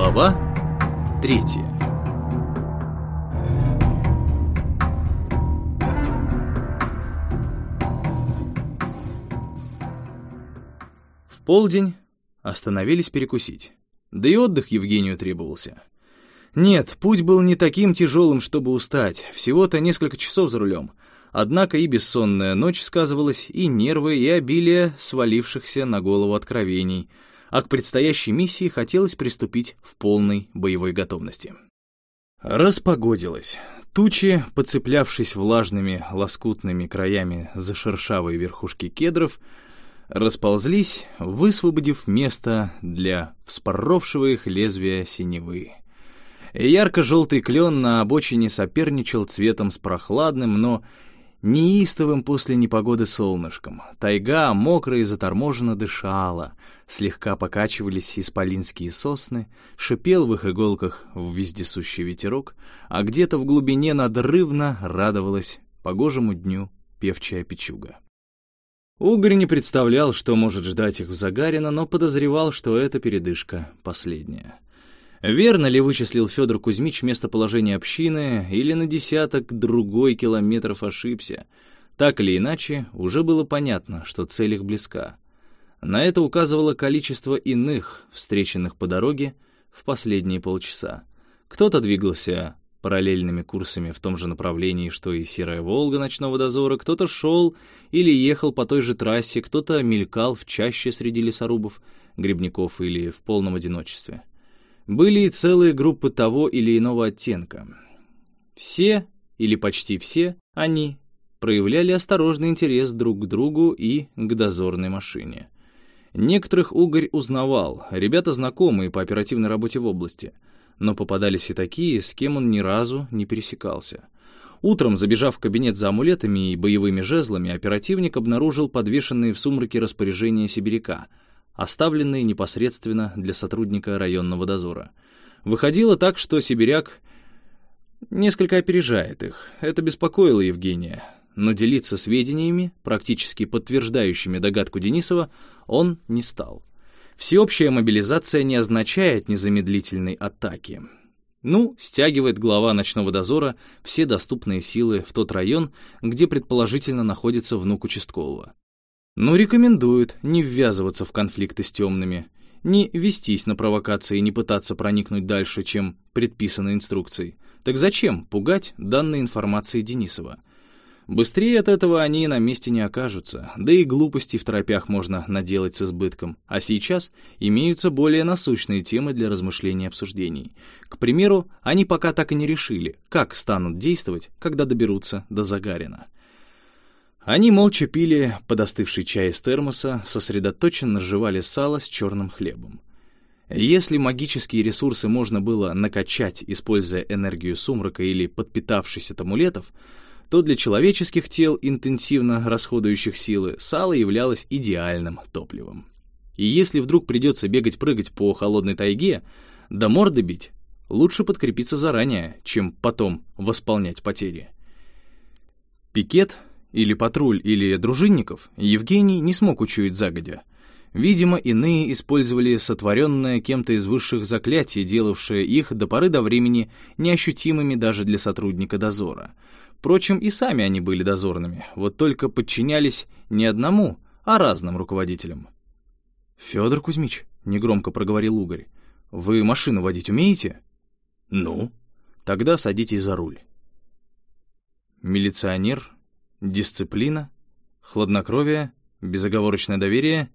Глава третья В полдень остановились перекусить. Да и отдых Евгению требовался. Нет, путь был не таким тяжелым, чтобы устать, всего-то несколько часов за рулем. Однако и бессонная ночь сказывалась, и нервы, и обилие свалившихся на голову откровений, а к предстоящей миссии хотелось приступить в полной боевой готовности. Распогодилось. Тучи, подцеплявшись влажными лоскутными краями за шершавые верхушки кедров, расползлись, высвободив место для вспоровшего их лезвия синевы. Ярко-желтый клен на обочине соперничал цветом с прохладным, но неистовым после непогоды солнышком. Тайга мокро и заторможенно дышала, слегка покачивались исполинские сосны, шипел в их иголках вездесущий ветерок, а где-то в глубине надрывно радовалась погожему дню певчая печуга. Угорь не представлял, что может ждать их в Загарина, но подозревал, что это передышка последняя. Верно ли вычислил Федор Кузьмич местоположение общины или на десяток другой километров ошибся? Так или иначе, уже было понятно, что цель их близка. На это указывало количество иных, встреченных по дороге в последние полчаса. Кто-то двигался параллельными курсами в том же направлении, что и «Серая Волга» ночного дозора, кто-то шел или ехал по той же трассе, кто-то мелькал в чаще среди лесорубов, грибников или в полном одиночестве. Были и целые группы того или иного оттенка. Все, или почти все, они проявляли осторожный интерес друг к другу и к дозорной машине. Некоторых Угорь узнавал, ребята знакомые по оперативной работе в области — но попадались и такие, с кем он ни разу не пересекался. Утром, забежав в кабинет за амулетами и боевыми жезлами, оперативник обнаружил подвешенные в сумраке распоряжения сибиряка, оставленные непосредственно для сотрудника районного дозора. Выходило так, что сибиряк несколько опережает их. Это беспокоило Евгения. Но делиться сведениями, практически подтверждающими догадку Денисова, он не стал. Всеобщая мобилизация не означает незамедлительной атаки. Ну, стягивает глава ночного дозора все доступные силы в тот район, где предположительно находится внук участкового. Ну, рекомендует не ввязываться в конфликты с темными, не вестись на провокации и не пытаться проникнуть дальше, чем предписано инструкцией. Так зачем пугать данной информацией Денисова? Быстрее от этого они на месте не окажутся, да и глупостей в торопях можно наделать с избытком. А сейчас имеются более насущные темы для размышлений и обсуждений. К примеру, они пока так и не решили, как станут действовать, когда доберутся до Загарина. Они молча пили подостывший чай из термоса, сосредоточенно жевали сало с черным хлебом. Если магические ресурсы можно было накачать, используя энергию сумрака или подпитавшись от амулетов, то для человеческих тел, интенсивно расходующих силы, сало являлось идеальным топливом. И если вдруг придется бегать-прыгать по холодной тайге, да морды бить, лучше подкрепиться заранее, чем потом восполнять потери. Пикет или патруль или дружинников Евгений не смог учуять загодя. Видимо, иные использовали сотворенное кем-то из высших заклятий, делавшее их до поры до времени неощутимыми даже для сотрудника дозора — Впрочем, и сами они были дозорными, вот только подчинялись не одному, а разным руководителям. «Федор Кузьмич», — негромко проговорил Угорь, — «вы машину водить умеете?» «Ну?» «Тогда садитесь за руль». Милиционер, дисциплина, хладнокровие, безоговорочное доверие,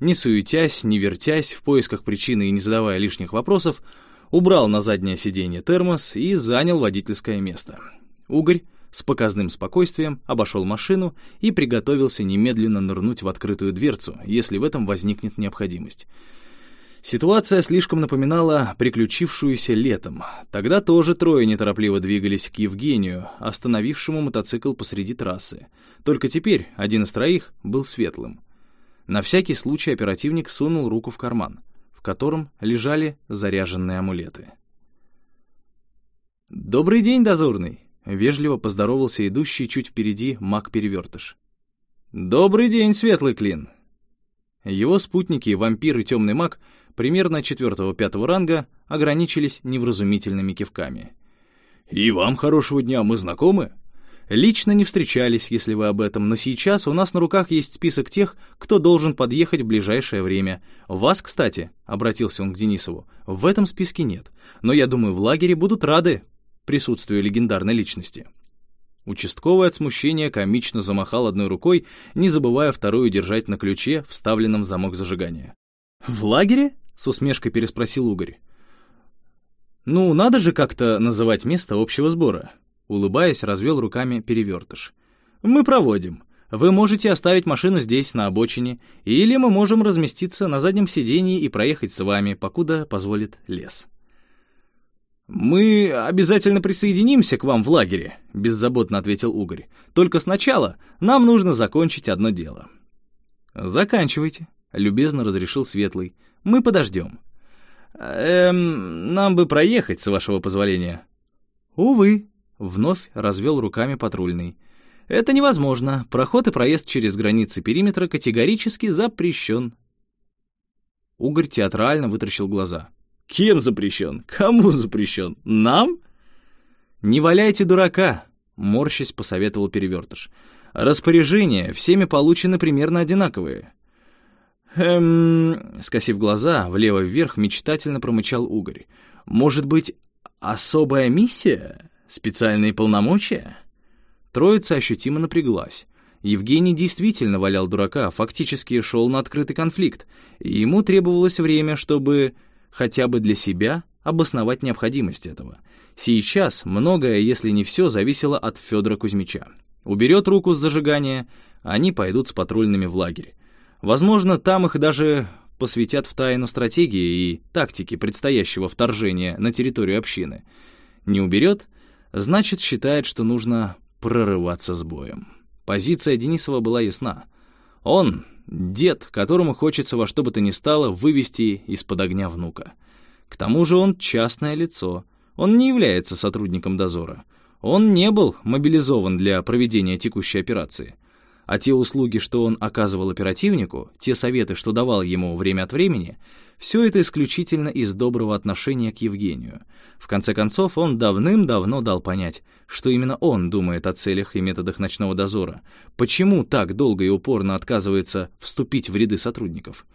не суетясь, не вертясь, в поисках причины и не задавая лишних вопросов, убрал на заднее сиденье термос и занял водительское место. Угорь с показным спокойствием обошел машину и приготовился немедленно нырнуть в открытую дверцу, если в этом возникнет необходимость. Ситуация слишком напоминала приключившуюся летом. Тогда тоже трое неторопливо двигались к Евгению, остановившему мотоцикл посреди трассы. Только теперь один из троих был светлым. На всякий случай оперативник сунул руку в карман, в котором лежали заряженные амулеты. «Добрый день, дозорный!» Вежливо поздоровался идущий чуть впереди маг-перевертыш. «Добрый день, Светлый Клин!» Его спутники, вампир и темный маг, примерно четвертого-пятого ранга, ограничились невразумительными кивками. «И вам хорошего дня, мы знакомы?» Лично не встречались, если вы об этом, но сейчас у нас на руках есть список тех, кто должен подъехать в ближайшее время. Вас, кстати, — обратился он к Денисову, — в этом списке нет, но я думаю, в лагере будут рады присутствию легендарной личности. Участковый от смущения комично замахал одной рукой, не забывая вторую держать на ключе, вставленном в замок зажигания. «В лагере?» — с усмешкой переспросил Угорь. «Ну, надо же как-то называть место общего сбора», — улыбаясь, развел руками перевертыш. «Мы проводим. Вы можете оставить машину здесь, на обочине, или мы можем разместиться на заднем сидении и проехать с вами, покуда позволит лес». «Мы обязательно присоединимся к вам в лагере», — беззаботно ответил Угорь. «Только сначала нам нужно закончить одно дело». «Заканчивайте», — любезно разрешил Светлый. «Мы подождем». «Эм, нам бы проехать, с вашего позволения». «Увы», — вновь развел руками патрульный. «Это невозможно. Проход и проезд через границы периметра категорически запрещен». Угорь театрально вытаращил глаза. Кем запрещен? Кому запрещен? Нам? Не валяйте дурака, морщись посоветовал перевертыш. Распоряжения всеми получены примерно одинаковые. Эм, скосив глаза, влево-вверх мечтательно промычал угорь. Может быть, особая миссия? Специальные полномочия? Троица ощутимо напряглась. Евгений действительно валял дурака, фактически шел на открытый конфликт, и ему требовалось время, чтобы хотя бы для себя обосновать необходимость этого. Сейчас многое, если не все, зависело от Федора Кузьмича. Уберет руку с зажигания, они пойдут с патрульными в лагерь. Возможно, там их даже посвятят в тайну стратегии и тактики предстоящего вторжения на территорию общины. Не уберет, значит, считает, что нужно прорываться с боем. Позиция Денисова была ясна. Он Дед, которому хочется во что бы то ни стало вывести из-под огня внука. К тому же он частное лицо. Он не является сотрудником дозора. Он не был мобилизован для проведения текущей операции. А те услуги, что он оказывал оперативнику, те советы, что давал ему время от времени, все это исключительно из доброго отношения к Евгению. В конце концов, он давным-давно дал понять, что именно он думает о целях и методах ночного дозора. Почему так долго и упорно отказывается вступить в ряды сотрудников?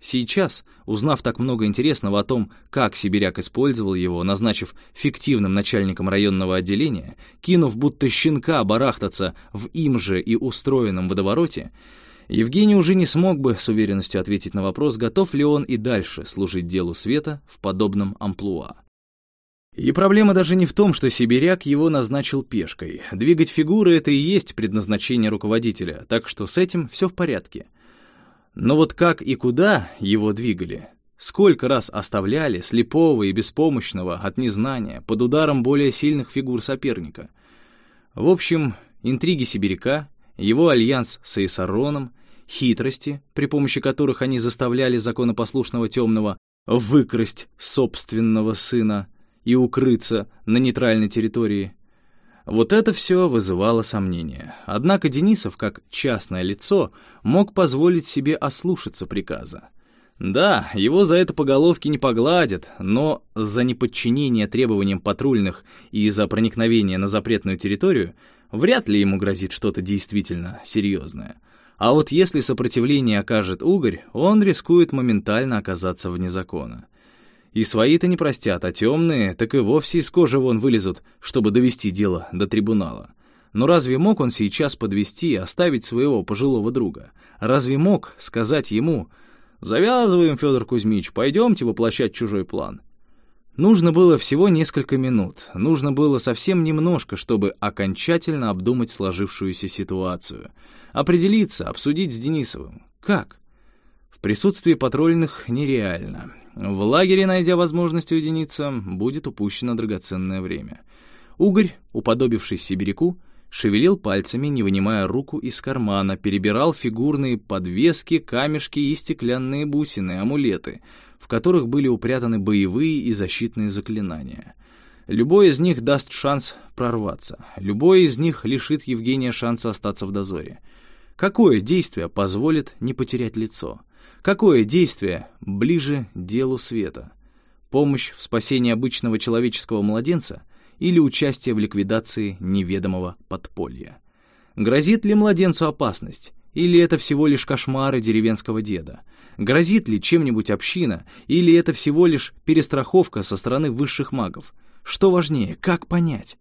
Сейчас, узнав так много интересного о том, как сибиряк использовал его, назначив фиктивным начальником районного отделения, кинув будто щенка барахтаться в им же и устроенном водовороте, Евгений уже не смог бы с уверенностью ответить на вопрос, готов ли он и дальше служить делу света в подобном амплуа. И проблема даже не в том, что сибиряк его назначил пешкой. Двигать фигуры — это и есть предназначение руководителя, так что с этим все в порядке. Но вот как и куда его двигали? Сколько раз оставляли слепого и беспомощного от незнания под ударом более сильных фигур соперника? В общем, интриги сибиряка, его альянс с Эйсароном, хитрости, при помощи которых они заставляли законопослушного темного выкрасть собственного сына и укрыться на нейтральной территории. Вот это все вызывало сомнения. Однако Денисов, как частное лицо, мог позволить себе ослушаться приказа. Да, его за это по головке не погладят, но за неподчинение требованиям патрульных и за проникновение на запретную территорию вряд ли ему грозит что-то действительно серьезное. А вот если сопротивление окажет угорь, он рискует моментально оказаться вне закона. И свои-то не простят, а темные так и вовсе из кожи вон вылезут, чтобы довести дело до трибунала. Но разве мог он сейчас подвести и оставить своего пожилого друга? Разве мог сказать ему «Завязываем, Федор Кузьмич, пойдемте воплощать чужой план»? Нужно было всего несколько минут, нужно было совсем немножко, чтобы окончательно обдумать сложившуюся ситуацию, определиться, обсудить с Денисовым. Как? В присутствии патрульных нереально. В лагере, найдя возможность уединиться, будет упущено драгоценное время. Угорь, уподобившись сибиряку, шевелил пальцами, не вынимая руку из кармана, перебирал фигурные подвески, камешки и стеклянные бусины, амулеты — в которых были упрятаны боевые и защитные заклинания. Любой из них даст шанс прорваться, любой из них лишит Евгения шанса остаться в дозоре. Какое действие позволит не потерять лицо? Какое действие ближе делу света? Помощь в спасении обычного человеческого младенца или участие в ликвидации неведомого подполья? Грозит ли младенцу опасность? Или это всего лишь кошмары деревенского деда? Грозит ли чем-нибудь община? Или это всего лишь перестраховка со стороны высших магов? Что важнее, как понять?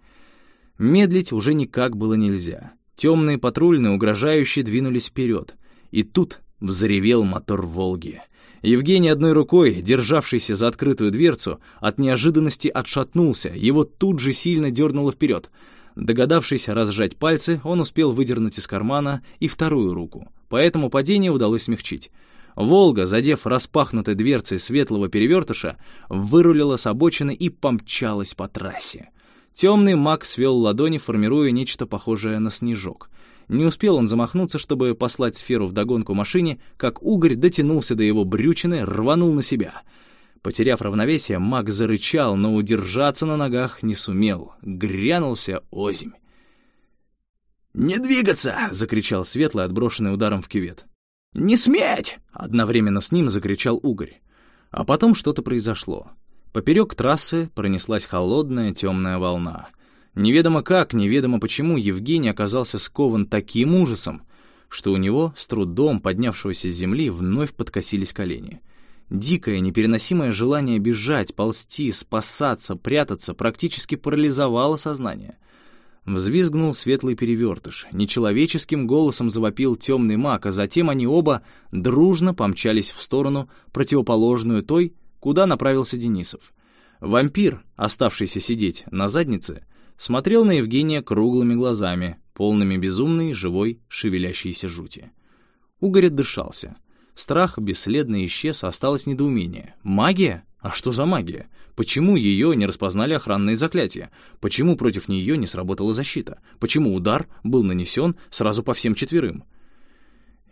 Медлить уже никак было нельзя. Темные патрульные угрожающе двинулись вперед. И тут взревел мотор «Волги». Евгений одной рукой, державшийся за открытую дверцу, от неожиданности отшатнулся, его тут же сильно дернуло вперед. Догадавшись разжать пальцы, он успел выдернуть из кармана и вторую руку, поэтому падение удалось смягчить. «Волга», задев распахнутой дверцей светлого перевертыша, вырулила с обочины и помчалась по трассе. Темный маг свел ладони, формируя нечто похожее на снежок. Не успел он замахнуться, чтобы послать сферу вдогонку машине, как угорь дотянулся до его брючины, рванул на себя. Потеряв равновесие, маг зарычал, но удержаться на ногах не сумел. Грянулся озимь. «Не двигаться!» — закричал Светлый, отброшенный ударом в кювет. «Не сметь!» — одновременно с ним закричал Угорь. А потом что-то произошло. Поперек трассы пронеслась холодная темная волна. Неведомо как, неведомо почему Евгений оказался скован таким ужасом, что у него, с трудом поднявшегося с земли, вновь подкосились колени. Дикое, непереносимое желание бежать, ползти, спасаться, прятаться практически парализовало сознание. Взвизгнул светлый перевертыш, нечеловеческим голосом завопил темный маг, а затем они оба дружно помчались в сторону, противоположную той, куда направился Денисов. Вампир, оставшийся сидеть на заднице, смотрел на Евгения круглыми глазами, полными безумной, живой, шевелящейся жути. Угорь дышался. Страх бесследно исчез, осталось недоумение. Магия? А что за магия? Почему ее не распознали охранные заклятия? Почему против нее не сработала защита? Почему удар был нанесен сразу по всем четверым?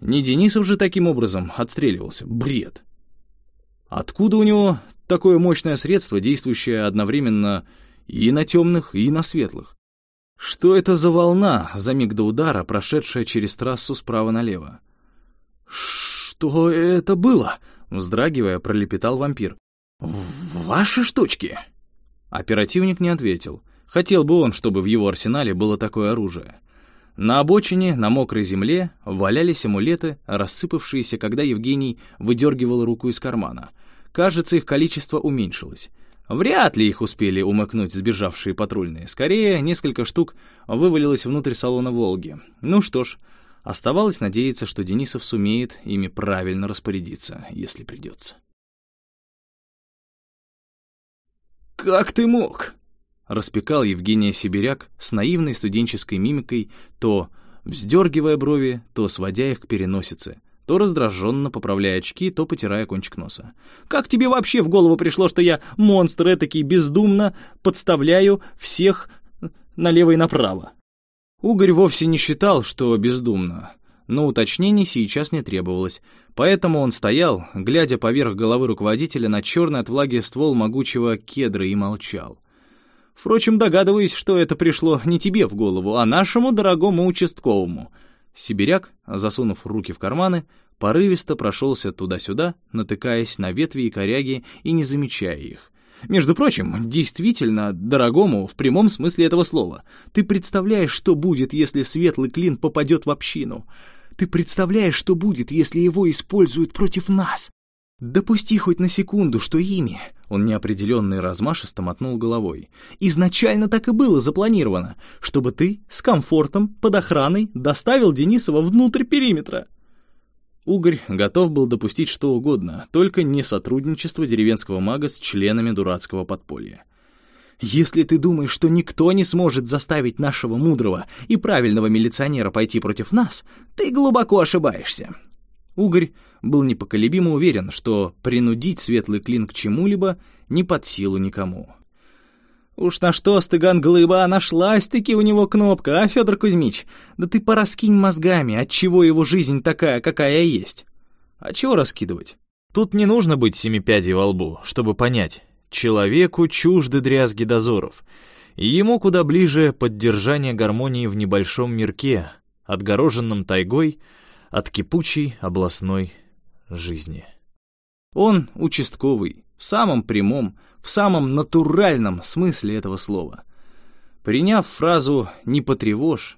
Не Денисов же таким образом отстреливался. Бред. Откуда у него такое мощное средство, действующее одновременно и на темных, и на светлых. Что это за волна, за миг до удара, прошедшая через трассу справа налево? «Что это было?» — вздрагивая, пролепетал вампир. «Ваши штучки?» Оперативник не ответил. Хотел бы он, чтобы в его арсенале было такое оружие. На обочине, на мокрой земле, валялись амулеты, рассыпавшиеся, когда Евгений выдергивал руку из кармана. Кажется, их количество уменьшилось. Вряд ли их успели умыкнуть сбежавшие патрульные. Скорее, несколько штук вывалилось внутрь салона «Волги». Ну что ж, оставалось надеяться, что Денисов сумеет ими правильно распорядиться, если придется. «Как ты мог?» — распекал Евгения Сибиряк с наивной студенческой мимикой, то вздергивая брови, то сводя их к переносице, то раздраженно поправляя очки, то потирая кончик носа. «Как тебе вообще в голову пришло, что я монстр этакий бездумно подставляю всех налево и направо?» Угорь вовсе не считал, что бездумно, но уточнений сейчас не требовалось, поэтому он стоял, глядя поверх головы руководителя на черный от влаги ствол могучего кедра и молчал. Впрочем, догадываюсь, что это пришло не тебе в голову, а нашему дорогому участковому — Сибиряк, засунув руки в карманы, порывисто прошелся туда-сюда, натыкаясь на ветви и коряги и не замечая их. Между прочим, действительно, дорогому, в прямом смысле этого слова. Ты представляешь, что будет, если светлый клин попадет в общину? Ты представляешь, что будет, если его используют против нас? Допусти хоть на секунду, что ими, он неопределенно и размашисто мотнул головой, изначально так и было запланировано, чтобы ты с комфортом, под охраной, доставил Денисова внутрь периметра. Угорь готов был допустить что угодно, только не сотрудничество деревенского мага с членами дурацкого подполья. Если ты думаешь, что никто не сможет заставить нашего мудрого и правильного милиционера пойти против нас, ты глубоко ошибаешься. Угорь был непоколебимо уверен, что принудить светлый клин к чему-либо не под силу никому. «Уж на что, стыган глыба, нашлась-таки у него кнопка, а, Федор Кузьмич? Да ты пораскинь мозгами, отчего его жизнь такая, какая есть?» «А чего раскидывать?» Тут не нужно быть семипядей во лбу, чтобы понять. Человеку чужды дрязги дозоров, и ему куда ближе поддержание гармонии в небольшом мирке, отгороженном тайгой от кипучей областной жизни. Он участковый, в самом прямом, в самом натуральном смысле этого слова. Приняв фразу «не потревожь»,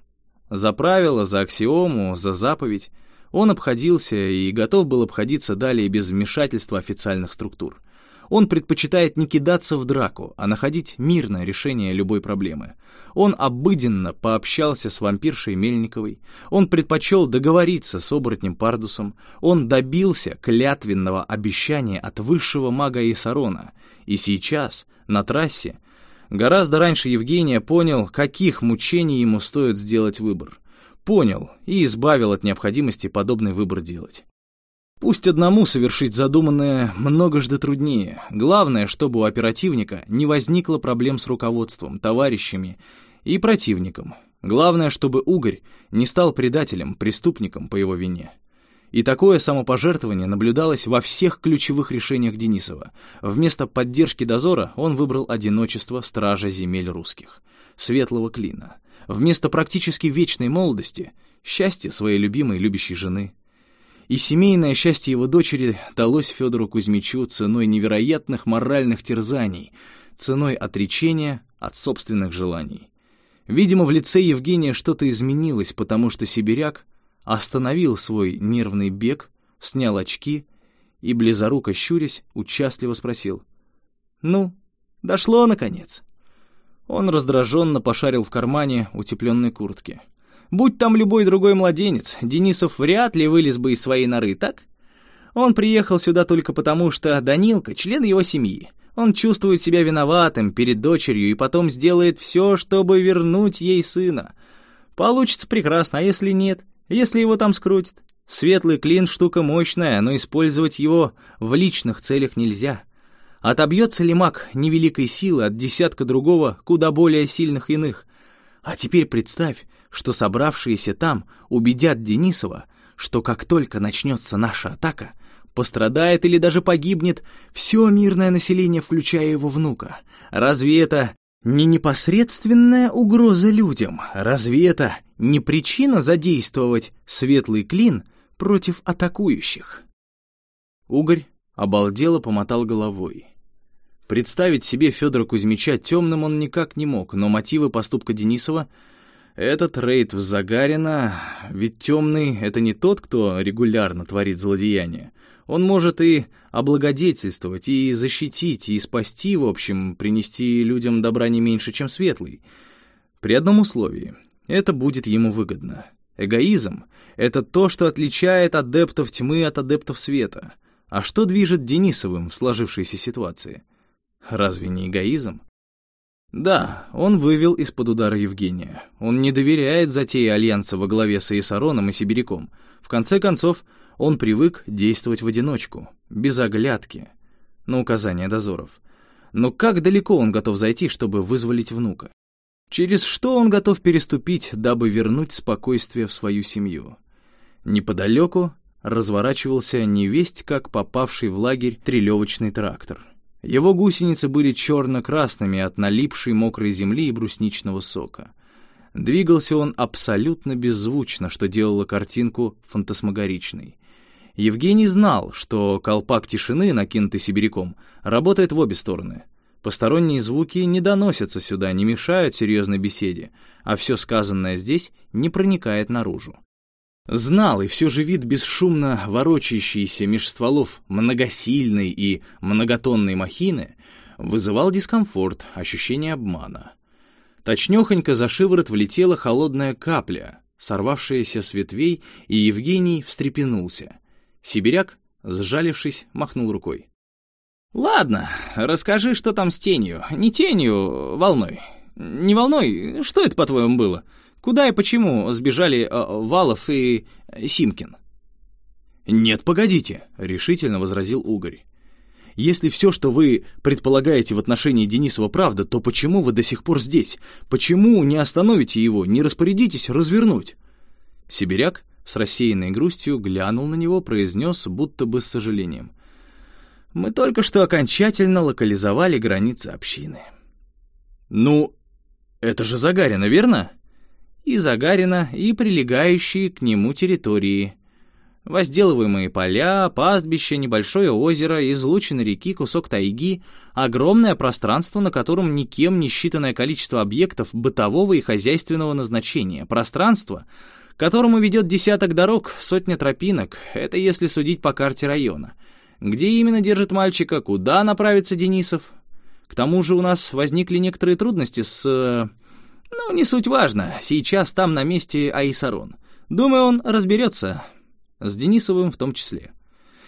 за правило, за аксиому, за заповедь, он обходился и готов был обходиться далее без вмешательства официальных структур. Он предпочитает не кидаться в драку, а находить мирное решение любой проблемы. Он обыденно пообщался с вампиршей Мельниковой. Он предпочел договориться с оборотнем Пардусом. Он добился клятвенного обещания от высшего мага Исарона. И сейчас, на трассе, гораздо раньше Евгения понял, каких мучений ему стоит сделать выбор. Понял и избавил от необходимости подобный выбор делать. Пусть одному совершить задуманное многожды труднее. Главное, чтобы у оперативника не возникло проблем с руководством, товарищами и противником. Главное, чтобы Угорь не стал предателем, преступником по его вине. И такое самопожертвование наблюдалось во всех ключевых решениях Денисова. Вместо поддержки дозора он выбрал одиночество стража земель русских, светлого клина. Вместо практически вечной молодости — счастье своей любимой любящей жены — и семейное счастье его дочери далось Федору Кузьмичу ценой невероятных моральных терзаний, ценой отречения от собственных желаний. Видимо, в лице Евгения что-то изменилось, потому что сибиряк остановил свой нервный бег, снял очки и, близоруко щурясь, участливо спросил. «Ну, дошло, наконец». Он раздраженно пошарил в кармане утепленной куртки. Будь там любой другой младенец, Денисов вряд ли вылез бы из своей норы, так? Он приехал сюда только потому, что Данилка — член его семьи. Он чувствует себя виноватым перед дочерью и потом сделает все, чтобы вернуть ей сына. Получится прекрасно, а если нет? Если его там скрутят? Светлый клин — штука мощная, но использовать его в личных целях нельзя. Отобьется ли маг невеликой силы от десятка другого, куда более сильных иных? А теперь представь, что собравшиеся там убедят Денисова, что как только начнется наша атака, пострадает или даже погибнет все мирное население, включая его внука. Разве это не непосредственная угроза людям? Разве это не причина задействовать светлый клин против атакующих? Угорь обалдело помотал головой. Представить себе Федора Кузьмича темным он никак не мог, но мотивы поступка Денисова — этот рейд в Загарина, ведь темный — это не тот, кто регулярно творит злодеяния. Он может и облагодетельствовать, и защитить, и спасти, в общем, принести людям добра не меньше, чем светлый. При одном условии — это будет ему выгодно. Эгоизм — это то, что отличает адептов тьмы от адептов света. А что движет Денисовым в сложившейся ситуации? Разве не эгоизм? Да, он вывел из-под удара Евгения. Он не доверяет затее альянса во главе с Иесароном и Сибиряком. В конце концов, он привык действовать в одиночку, без оглядки, на указания дозоров. Но как далеко он готов зайти, чтобы вызволить внука? Через что он готов переступить, дабы вернуть спокойствие в свою семью? Неподалеку разворачивался невесть, как попавший в лагерь трелевочный трактор — его гусеницы были черно-красными от налипшей мокрой земли и брусничного сока. Двигался он абсолютно беззвучно, что делало картинку фантасмагоричной. Евгений знал, что колпак тишины, накинутый сибиряком, работает в обе стороны. Посторонние звуки не доносятся сюда, не мешают серьезной беседе, а все сказанное здесь не проникает наружу. Знал, и все же вид бесшумно ворочающейся меж стволов многосильной и многотонной махины вызывал дискомфорт, ощущение обмана. Точнёхонько за шиворот влетела холодная капля, сорвавшаяся с ветвей, и Евгений встрепенулся. Сибиряк, сжалившись, махнул рукой. «Ладно, расскажи, что там с тенью. Не тенью, волной. Не волной, что это, по-твоему, было?» Куда и почему сбежали э, Валов и Симкин? «Нет, погодите», — решительно возразил Угорь. «Если все, что вы предполагаете в отношении Денисова, правда, то почему вы до сих пор здесь? Почему не остановите его, не распорядитесь развернуть?» Сибиряк с рассеянной грустью глянул на него, произнес, будто бы с сожалением. «Мы только что окончательно локализовали границы общины». «Ну, это же Загарина, верно?» И Загарина, и прилегающие к нему территории. Возделываемые поля, пастбище, небольшое озеро, излучины реки, кусок тайги, огромное пространство, на котором никем не считанное количество объектов бытового и хозяйственного назначения. Пространство, которому ведет десяток дорог, сотня тропинок, это если судить по карте района. Где именно держит мальчика, куда направится Денисов? К тому же у нас возникли некоторые трудности с... Ну, не суть важно, сейчас там на месте Аисарон. Думаю, он разберется, с Денисовым в том числе.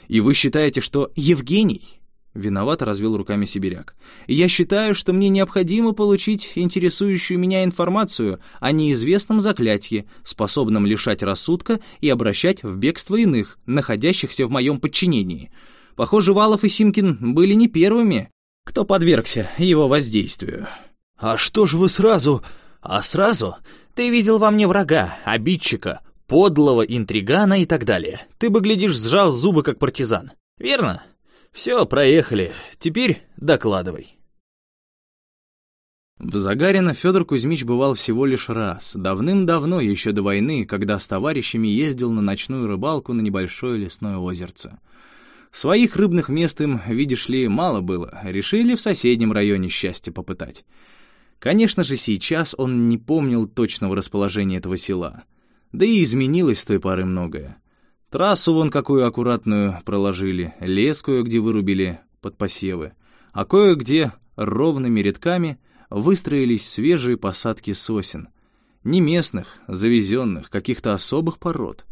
И вы считаете, что Евгений... Виновато развел руками сибиряк. «Я считаю, что мне необходимо получить интересующую меня информацию о неизвестном заклятии, способном лишать рассудка и обращать в бегство иных, находящихся в моем подчинении. Похоже, Валов и Симкин были не первыми, кто подвергся его воздействию». «А что ж вы сразу...» «А сразу? Ты видел во мне врага, обидчика, подлого интригана и так далее. Ты бы, глядишь, сжал зубы, как партизан. Верно? Все, проехали. Теперь докладывай. В Загарино Федор Кузьмич бывал всего лишь раз, давным-давно, еще до войны, когда с товарищами ездил на ночную рыбалку на небольшое лесное озерце. Своих рыбных мест им, видишь ли, мало было, решили в соседнем районе счастье попытать. Конечно же, сейчас он не помнил точного расположения этого села — да и изменилось с той поры многое. Трассу вон какую аккуратную проложили, лес кое-где вырубили под посевы, а кое-где ровными рядками выстроились свежие посадки сосен. Не местных, завезенных, каких-то особых пород.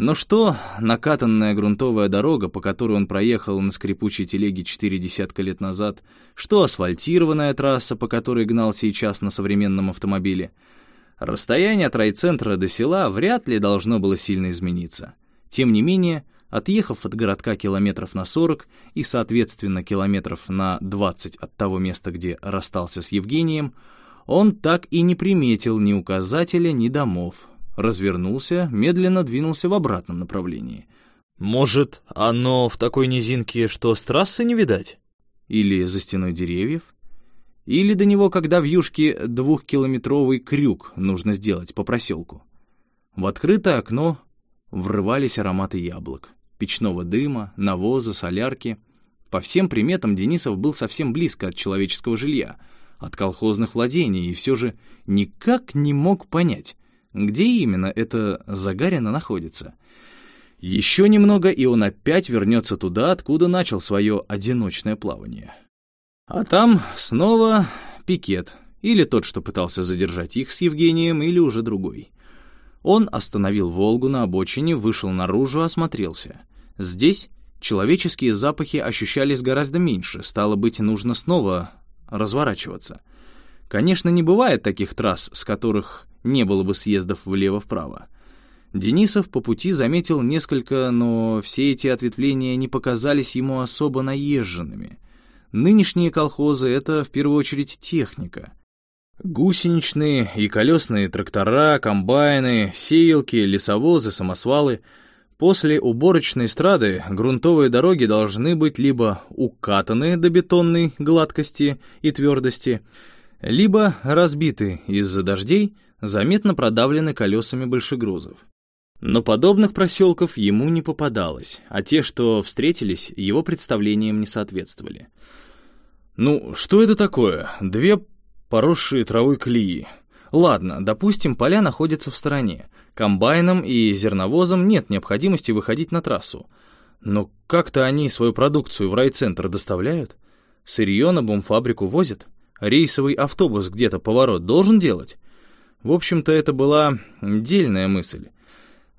Но что накатанная грунтовая дорога, по которой он проехал на скрипучей телеге четыре десятка лет назад, что асфальтированная трасса, по которой гнал сейчас на современном автомобиле — Расстояние от райцентра до села вряд ли должно было сильно измениться. Тем не менее, отъехав от городка километров на 40 и, соответственно, километров на 20 от того места, где расстался с Евгением, он так и не приметил ни указателя, ни домов. Развернулся, медленно двинулся в обратном направлении. «Может, оно в такой низинке, что с трассы не видать?» Или за стеной деревьев? Или до него, когда в юшке двухкилометровый крюк нужно сделать по проселку. В открытое окно врывались ароматы яблок, печного дыма, навоза, солярки. По всем приметам Денисов был совсем близко от человеческого жилья, от колхозных владений, и все же никак не мог понять, где именно это Загарина находится. Еще немного, и он опять вернется туда, откуда начал свое одиночное плавание. А там снова пикет, или тот, что пытался задержать их с Евгением, или уже другой. Он остановил «Волгу» на обочине, вышел наружу, осмотрелся. Здесь человеческие запахи ощущались гораздо меньше, стало быть, нужно снова разворачиваться. Конечно, не бывает таких трасс, с которых не было бы съездов влево-вправо. Денисов по пути заметил несколько, но все эти ответвления не показались ему особо наезженными — Нынешние колхозы — это, в первую очередь, техника. Гусеничные и колесные трактора, комбайны, сеялки, лесовозы, самосвалы. После уборочной страды грунтовые дороги должны быть либо укатаны до бетонной гладкости и твердости, либо разбиты из-за дождей, заметно продавлены колесами большегрузов. Но подобных проселков ему не попадалось, а те, что встретились, его представлениям не соответствовали. Ну, что это такое? Две поросшие травой колеи. Ладно, допустим, поля находятся в стороне. Комбайном и зерновозом нет необходимости выходить на трассу. Но как-то они свою продукцию в райцентр доставляют? Сырье на бомфабрику возят? Рейсовый автобус где-то поворот должен делать? В общем-то, это была дельная мысль.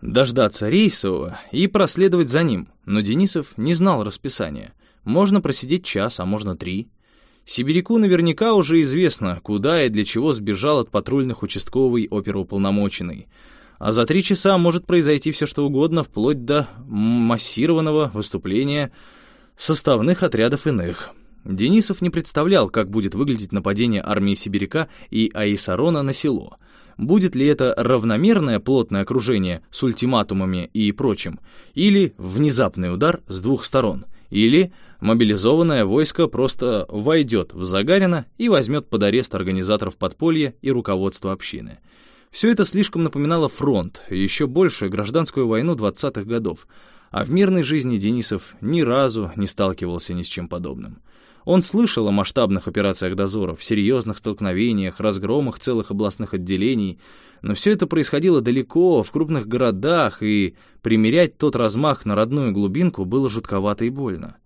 Дождаться рейсового и проследовать за ним, но Денисов не знал расписания. Можно просидеть час, а можно три. Сибиряку наверняка уже известно, куда и для чего сбежал от патрульных участковый оперуполномоченный. А за три часа может произойти все что угодно, вплоть до массированного выступления составных отрядов иных. Денисов не представлял, как будет выглядеть нападение армии Сибиряка и Аисарона на село. Будет ли это равномерное плотное окружение с ультиматумами и прочим, или внезапный удар с двух сторон, или мобилизованное войско просто войдет в Загарина и возьмет под арест организаторов подполья и руководство общины. Все это слишком напоминало фронт, еще больше гражданскую войну 20-х годов, а в мирной жизни Денисов ни разу не сталкивался ни с чем подобным. Он слышал о масштабных операциях дозоров, серьезных столкновениях, разгромах целых областных отделений, но все это происходило далеко, в крупных городах, и примерять тот размах на родную глубинку было жутковато и больно.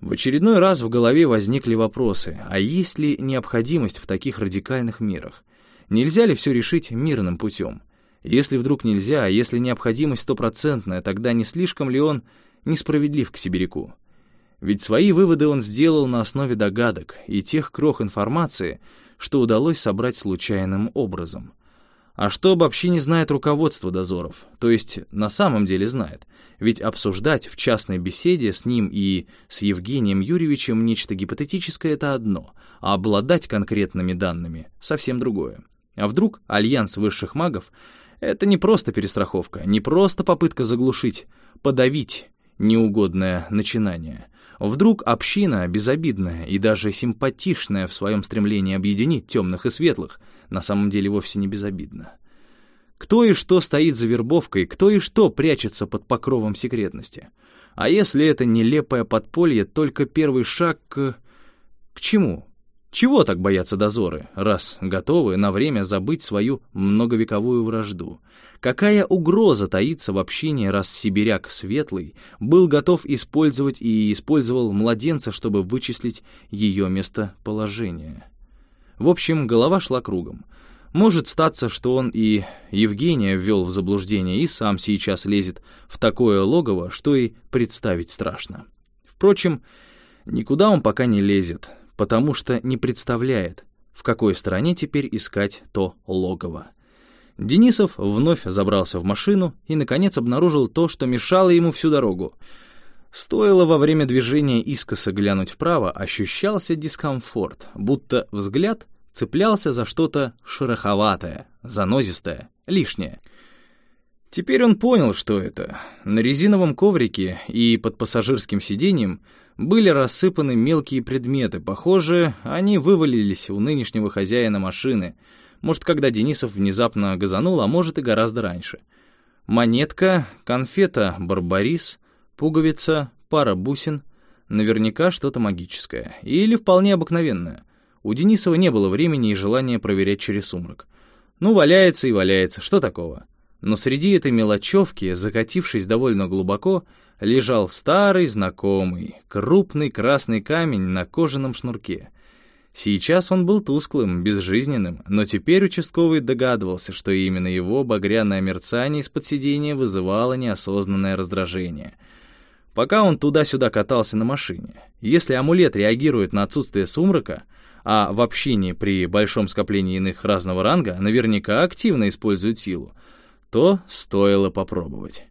В очередной раз в голове возникли вопросы, а есть ли необходимость в таких радикальных мерах? Нельзя ли все решить мирным путем? Если вдруг нельзя, а если необходимость стопроцентная, тогда не слишком ли он несправедлив к сибиряку? Ведь свои выводы он сделал на основе догадок и тех крох информации, что удалось собрать случайным образом. А что об общине знает руководство дозоров? То есть на самом деле знает. Ведь обсуждать в частной беседе с ним и с Евгением Юрьевичем нечто гипотетическое — это одно, а обладать конкретными данными — совсем другое. А вдруг альянс высших магов — это не просто перестраховка, не просто попытка заглушить, подавить неугодное начинание — Вдруг община, безобидная и даже симпатичная в своем стремлении объединить темных и светлых, на самом деле вовсе не безобидна. Кто и что стоит за вербовкой, кто и что прячется под покровом секретности. А если это нелепое подполье, только первый шаг к... К чему? Чего так боятся дозоры, раз готовы на время забыть свою многовековую вражду? Какая угроза таится в общине, раз сибиряк светлый был готов использовать и использовал младенца, чтобы вычислить ее местоположение? В общем, голова шла кругом. Может статься, что он и Евгения ввел в заблуждение и сам сейчас лезет в такое логово, что и представить страшно. Впрочем, никуда он пока не лезет потому что не представляет, в какой стороне теперь искать то логово. Денисов вновь забрался в машину и, наконец, обнаружил то, что мешало ему всю дорогу. Стоило во время движения искоса глянуть вправо, ощущался дискомфорт, будто взгляд цеплялся за что-то шероховатое, занозистое, лишнее. Теперь он понял, что это. На резиновом коврике и под пассажирским сиденьем были рассыпаны мелкие предметы. Похоже, они вывалились у нынешнего хозяина машины. Может, когда Денисов внезапно газанул, а может и гораздо раньше. Монетка, конфета «Барбарис», пуговица, пара бусин. Наверняка что-то магическое. Или вполне обыкновенное. У Денисова не было времени и желания проверять через сумрак. Ну, валяется и валяется, что такого? Но среди этой мелочевки, закатившись довольно глубоко, лежал старый знакомый, крупный красный камень на кожаном шнурке. Сейчас он был тусклым, безжизненным, но теперь участковый догадывался, что именно его багряное мерцание из-под сиденья вызывало неосознанное раздражение. Пока он туда-сюда катался на машине, если амулет реагирует на отсутствие сумрака, а в общине при большом скоплении иных разного ранга наверняка активно используют силу, то стоило попробовать.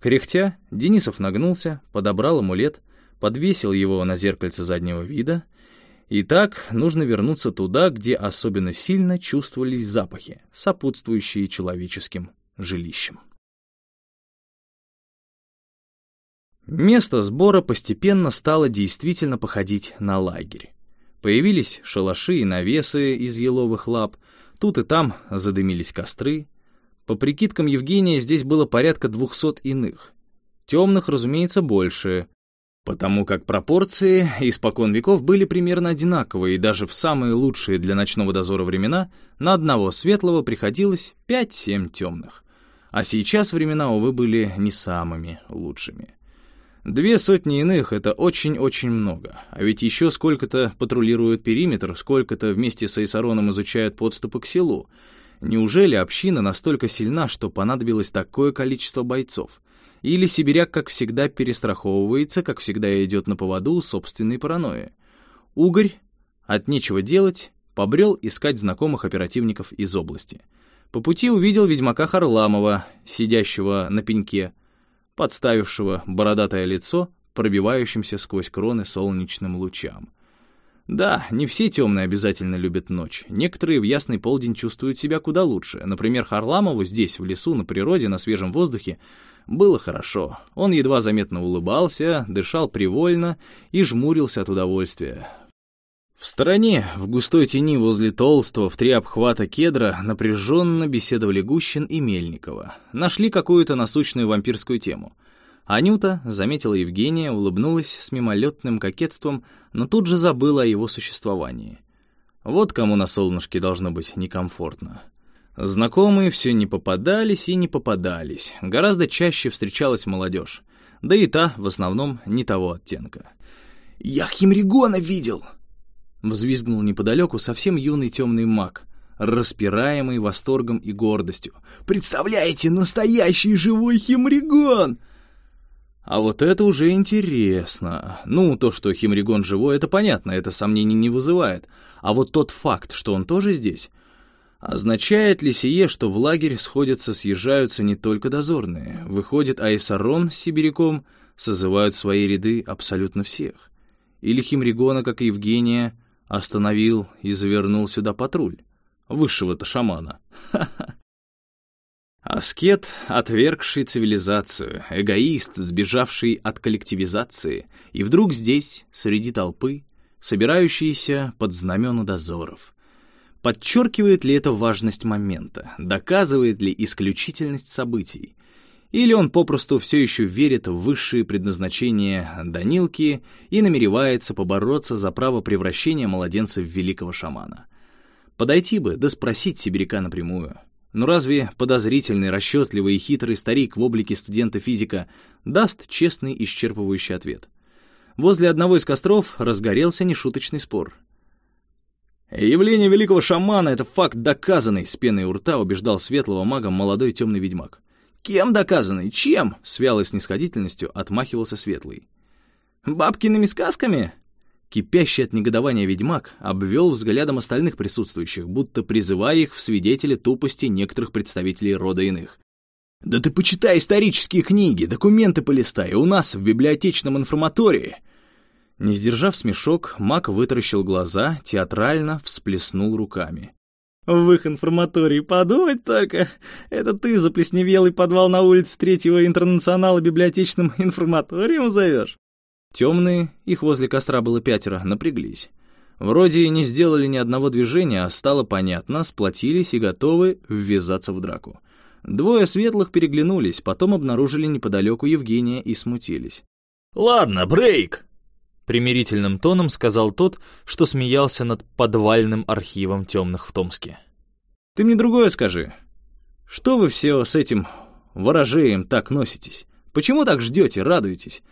Кряхтя, Денисов нагнулся, подобрал амулет, подвесил его на зеркальце заднего вида. И так нужно вернуться туда, где особенно сильно чувствовались запахи, сопутствующие человеческим жилищам. Место сбора постепенно стало действительно походить на лагерь. Появились шалаши и навесы из еловых лап, тут и там задымились костры, по прикидкам Евгения, здесь было порядка двухсот иных. Темных, разумеется, больше, потому как пропорции испокон веков были примерно одинаковые, и даже в самые лучшие для ночного дозора времена на одного светлого приходилось 5-7 темных. А сейчас времена, увы, были не самыми лучшими. Две сотни иных — это очень-очень много. А ведь еще сколько-то патрулируют периметр, сколько-то вместе с Айсароном изучают подступы к селу. Неужели община настолько сильна, что понадобилось такое количество бойцов? Или сибиряк, как всегда, перестраховывается, как всегда идет на поводу у собственной паранойи? Угорь, от нечего делать, побрел искать знакомых оперативников из области. По пути увидел ведьмака Харламова, сидящего на пеньке, подставившего бородатое лицо, пробивающимся сквозь кроны солнечным лучам. Да, не все темные обязательно любят ночь. Некоторые в ясный полдень чувствуют себя куда лучше. Например, Харламову здесь, в лесу, на природе, на свежем воздухе, было хорошо. Он едва заметно улыбался, дышал привольно и жмурился от удовольствия. В стороне, в густой тени возле толстого в три обхвата кедра, напряженно беседовали Гущин и Мельникова. Нашли какую-то насущную вампирскую тему. Анюта заметила Евгения, улыбнулась с мимолетным кокетством, но тут же забыла о его существовании. Вот кому на солнышке должно быть некомфортно. Знакомые все не попадались и не попадались. Гораздо чаще встречалась молодежь. Да и та, в основном, не того оттенка. «Я Химригона видел!» Взвизгнул неподалеку совсем юный темный маг, распираемый восторгом и гордостью. «Представляете, настоящий живой Химригон!» А вот это уже интересно. Ну, то, что Химригон живой, это понятно, это сомнений не вызывает. А вот тот факт, что он тоже здесь, означает ли сие, что в лагерь сходятся, съезжаются не только дозорные? Выходит, Айсарон с Сибиряком созывают свои ряды абсолютно всех. Или Химригона, как и Евгения, остановил и завернул сюда патруль. Высшего-то шамана. Ха-ха. Аскет, отвергший цивилизацию, эгоист, сбежавший от коллективизации, и вдруг здесь, среди толпы, собирающиеся под знамена дозоров. Подчеркивает ли это важность момента, доказывает ли исключительность событий, или он попросту все еще верит в высшие предназначения Данилки и намеревается побороться за право превращения младенца в великого шамана. Подойти бы, да спросить сибиряка напрямую — но разве подозрительный, расчетливый и хитрый старик в облике студента-физика даст честный исчерпывающий ответ? Возле одного из костров разгорелся нешуточный спор. «Явление великого шамана — это факт доказанный», — с пеной у рта убеждал светлого мага молодой темный ведьмак. «Кем доказанный? Чем?» — с вялой снисходительностью отмахивался светлый. «Бабкиными сказками?» Кипящий от негодования ведьмак обвел взглядом остальных присутствующих, будто призывая их в свидетели тупости некоторых представителей рода иных. «Да ты почитай исторические книги, документы полистай, у нас в библиотечном информатории!» Не сдержав смешок, маг вытаращил глаза, театрально всплеснул руками. «В их информатории подумать только! Это ты заплесневелый подвал на улице Третьего Интернационала библиотечным информаторием зовешь?» Темные, их возле костра было пятеро, напряглись. Вроде и не сделали ни одного движения, а стало понятно, сплотились и готовы ввязаться в драку. Двое светлых переглянулись, потом обнаружили неподалеку Евгения и смутились. «Ладно, брейк!» Примирительным тоном сказал тот, что смеялся над подвальным архивом темных в Томске. «Ты мне другое скажи. Что вы все с этим ворожеем так носитесь? Почему так ждете, радуетесь?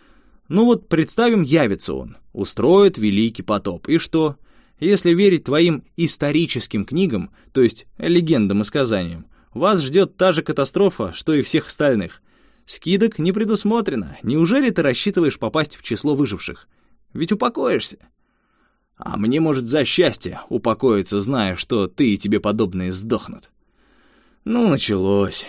Ну вот представим, явится он, устроит великий потоп. И что? Если верить твоим историческим книгам, то есть легендам и сказаниям, вас ждет та же катастрофа, что и всех остальных. Скидок не предусмотрено. Неужели ты рассчитываешь попасть в число выживших? Ведь упокоишься. А мне, может, за счастье упокоиться, зная, что ты и тебе подобные сдохнут. Ну, началось.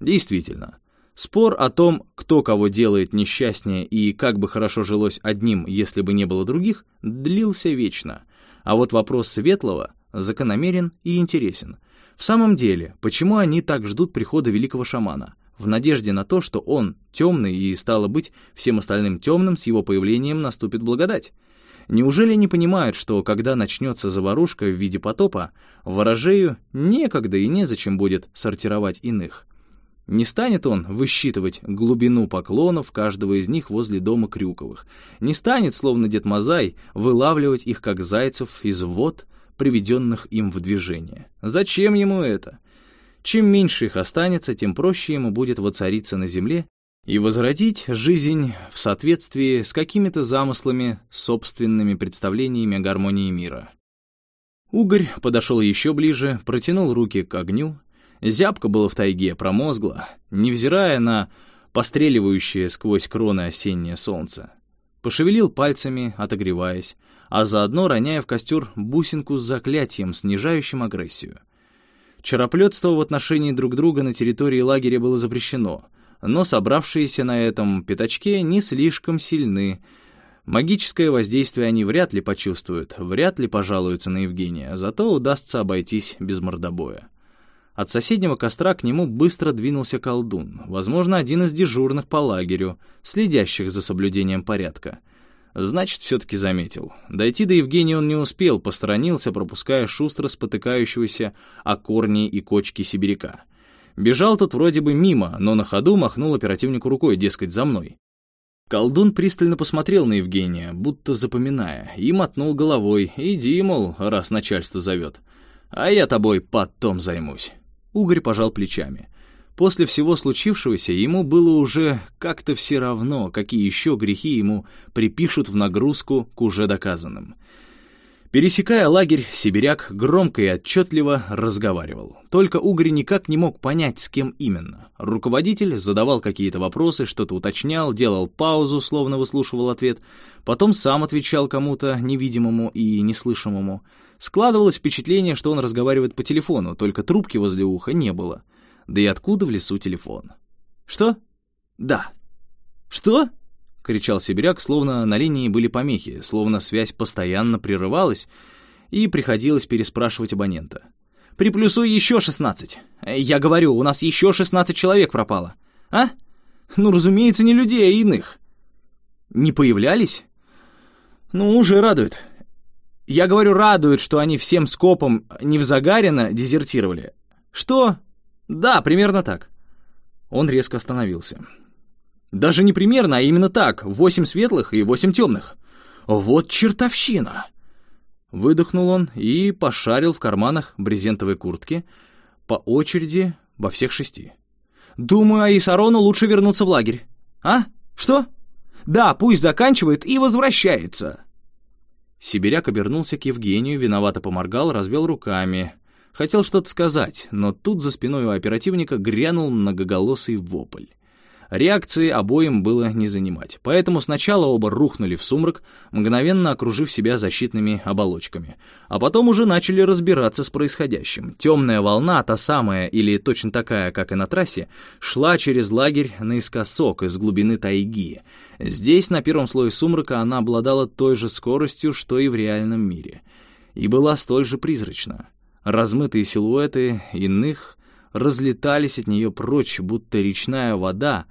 Действительно, Спор о том, кто кого делает несчастнее и как бы хорошо жилось одним, если бы не было других, длился вечно. А вот вопрос Светлого закономерен и интересен. В самом деле, почему они так ждут прихода великого шамана? В надежде на то, что он темный и, стало быть, всем остальным темным с его появлением наступит благодать. Неужели не понимают, что когда начнется заварушка в виде потопа, ворожею некогда и незачем будет сортировать иных? Не станет он высчитывать глубину поклонов каждого из них возле дома Крюковых. Не станет, словно Дед Мазай, вылавливать их, как зайцев, из вод, приведенных им в движение. Зачем ему это? Чем меньше их останется, тем проще ему будет воцариться на земле и возродить жизнь в соответствии с какими-то замыслами, собственными представлениями о гармонии мира. Угорь подошел еще ближе, протянул руки к огню, Зябко было в тайге, промозгло, невзирая на постреливающее сквозь кроны осеннее солнце. Пошевелил пальцами, отогреваясь, а заодно роняя в костер бусинку с заклятием, снижающим агрессию. Чароплетство в отношении друг друга на территории лагеря было запрещено, но собравшиеся на этом пятачке не слишком сильны. Магическое воздействие они вряд ли почувствуют, вряд ли пожалуются на Евгения, зато удастся обойтись без мордобоя. От соседнего костра к нему быстро двинулся колдун, возможно, один из дежурных по лагерю, следящих за соблюдением порядка. Значит, все-таки заметил. Дойти до Евгения он не успел, посторонился, пропуская шустро спотыкающегося о корни и кочки сибиряка. Бежал тот вроде бы мимо, но на ходу махнул оперативнику рукой, дескать, за мной. Колдун пристально посмотрел на Евгения, будто запоминая, и мотнул головой. «Иди, мол, раз начальство зовет. А я тобой потом займусь». Угорь пожал плечами. После всего случившегося ему было уже как-то все равно, какие еще грехи ему припишут в нагрузку к уже доказанным. Пересекая лагерь, сибиряк громко и отчетливо разговаривал. Только Угорь никак не мог понять, с кем именно. Руководитель задавал какие-то вопросы, что-то уточнял, делал паузу, словно выслушивал ответ, потом сам отвечал кому-то невидимому и неслышимому. Складывалось впечатление, что он разговаривает по телефону, только трубки возле уха не было. Да и откуда в лесу телефон? «Что?» «Да». «Что?» — кричал сибиряк, словно на линии были помехи, словно связь постоянно прерывалась, и приходилось переспрашивать абонента. «Приплюсуй еще шестнадцать. Я говорю, у нас еще шестнадцать человек пропало. А? Ну, разумеется, не людей, а иных. Не появлялись? Ну, уже радует. Я говорю, радует, что они всем скопом не в Загарина дезертировали. Что? «Да, примерно так». Он резко остановился. «Даже не примерно, а именно так. Восемь светлых и восемь темных. Вот чертовщина!» Выдохнул он и пошарил в карманах брезентовой куртки по очереди во всех шести. «Думаю, Аисарону лучше вернуться в лагерь. А? Что? Да, пусть заканчивает и возвращается!» Сибиряк обернулся к Евгению, виновато поморгал, развел руками. Хотел что-то сказать, но тут за спиной у оперативника грянул многоголосый вопль. Реакции обоим было не занимать, поэтому сначала оба рухнули в сумрак, мгновенно окружив себя защитными оболочками, а потом уже начали разбираться с происходящим. Темная волна, та самая или точно такая, как и на трассе, шла через лагерь наискосок из глубины тайги. Здесь, на первом слое сумрака, она обладала той же скоростью, что и в реальном мире, и была столь же призрачна. Размытые силуэты иных разлетались от нее прочь, будто речная вода,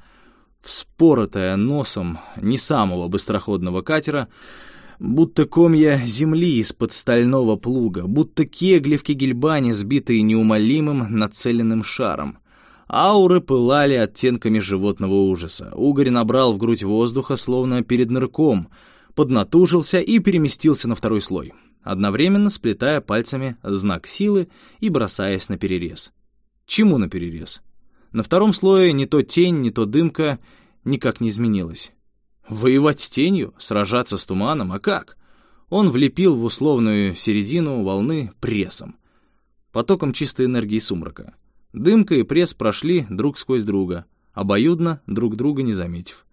вспоротая носом не самого быстроходного катера, будто комья земли из-под стального плуга, будто кегли в кегельбане, сбитые неумолимым нацеленным шаром. Ауры пылали оттенками животного ужаса. Угорь набрал в грудь воздуха, словно перед нырком, поднатужился и переместился на второй слой одновременно сплетая пальцами знак силы и бросаясь на перерез. Чему на перерез? На втором слое не то тень, не то дымка никак не изменилась. Воевать с тенью? Сражаться с туманом? А как? Он влепил в условную середину волны прессом. Потоком чистой энергии сумрака. Дымка и пресс прошли друг сквозь друга, обоюдно друг друга не заметив.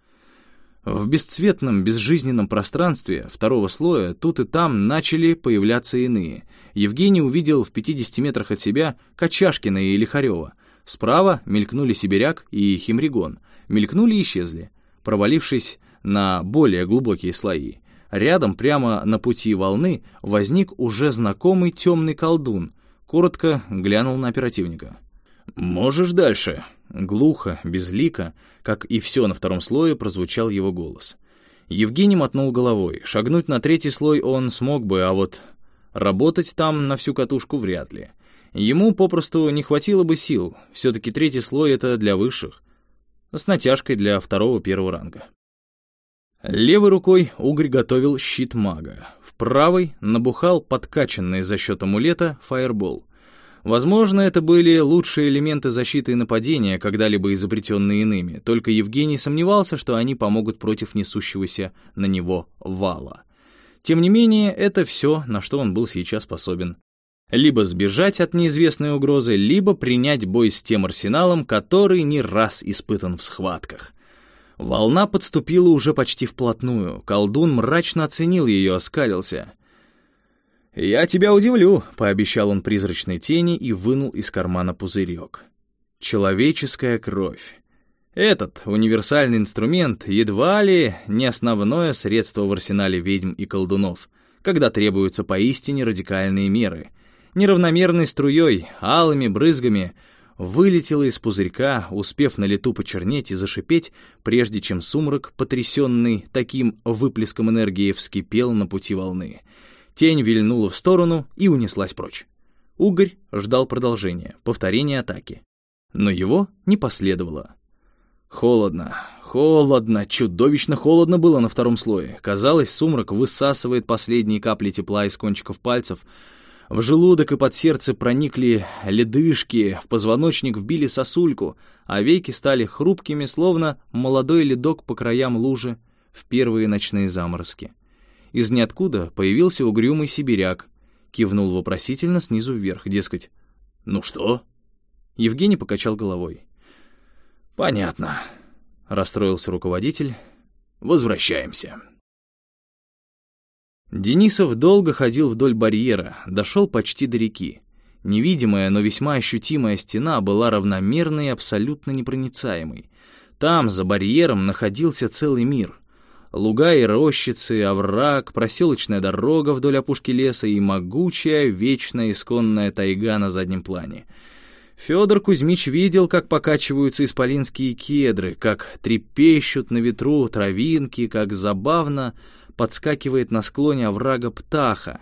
В бесцветном, безжизненном пространстве второго слоя тут и там начали появляться иные. Евгений увидел в 50 метрах от себя Качашкина и Лихарева. Справа мелькнули Сибиряк и Химригон. Мелькнули и исчезли, провалившись на более глубокие слои. Рядом, прямо на пути волны, возник уже знакомый темный колдун. Коротко глянул на оперативника. «Можешь дальше?» Глухо, безлико, как и все на втором слое, прозвучал его голос. Евгений мотнул головой. Шагнуть на третий слой он смог бы, а вот работать там на всю катушку вряд ли. Ему попросту не хватило бы сил. Все-таки третий слой — это для высших. С натяжкой для второго-первого ранга. Левой рукой Угорь готовил щит мага. В правой набухал подкачанный за счет амулета фаербол. Возможно, это были лучшие элементы защиты и нападения, когда-либо изобретенные иными, только Евгений сомневался, что они помогут против несущегося на него вала. Тем не менее, это все, на что он был сейчас способен. Либо сбежать от неизвестной угрозы, либо принять бой с тем арсеналом, который не раз испытан в схватках. Волна подступила уже почти вплотную, колдун мрачно оценил ее, оскалился. «Я тебя удивлю», — пообещал он призрачной тени и вынул из кармана пузырек. «Человеческая кровь». Этот универсальный инструмент едва ли не основное средство в арсенале ведьм и колдунов, когда требуются поистине радикальные меры. Неравномерной струей, алыми брызгами вылетела из пузырька, успев на лету почернеть и зашипеть, прежде чем сумрак, потрясенный таким выплеском энергии, вскипел на пути волны. Тень вильнула в сторону и унеслась прочь. Угорь ждал продолжения, повторения атаки. Но его не последовало. Холодно, холодно, чудовищно холодно было на втором слое. Казалось, сумрак высасывает последние капли тепла из кончиков пальцев. В желудок и под сердце проникли ледышки, в позвоночник вбили сосульку, а веки стали хрупкими, словно молодой ледок по краям лужи в первые ночные заморозки. Из ниоткуда появился угрюмый сибиряк, кивнул вопросительно снизу вверх, дескать, «Ну что?» Евгений покачал головой. «Понятно», — расстроился руководитель. «Возвращаемся». Денисов долго ходил вдоль барьера, дошел почти до реки. Невидимая, но весьма ощутимая стена была равномерной и абсолютно непроницаемой. Там, за барьером, находился целый мир. Луга и рощицы, овраг, проселочная дорога вдоль опушки леса и могучая, вечная исконная тайга на заднем плане — Федор Кузьмич видел, как покачиваются исполинские кедры, как трепещут на ветру травинки, как забавно подскакивает на склоне оврага птаха.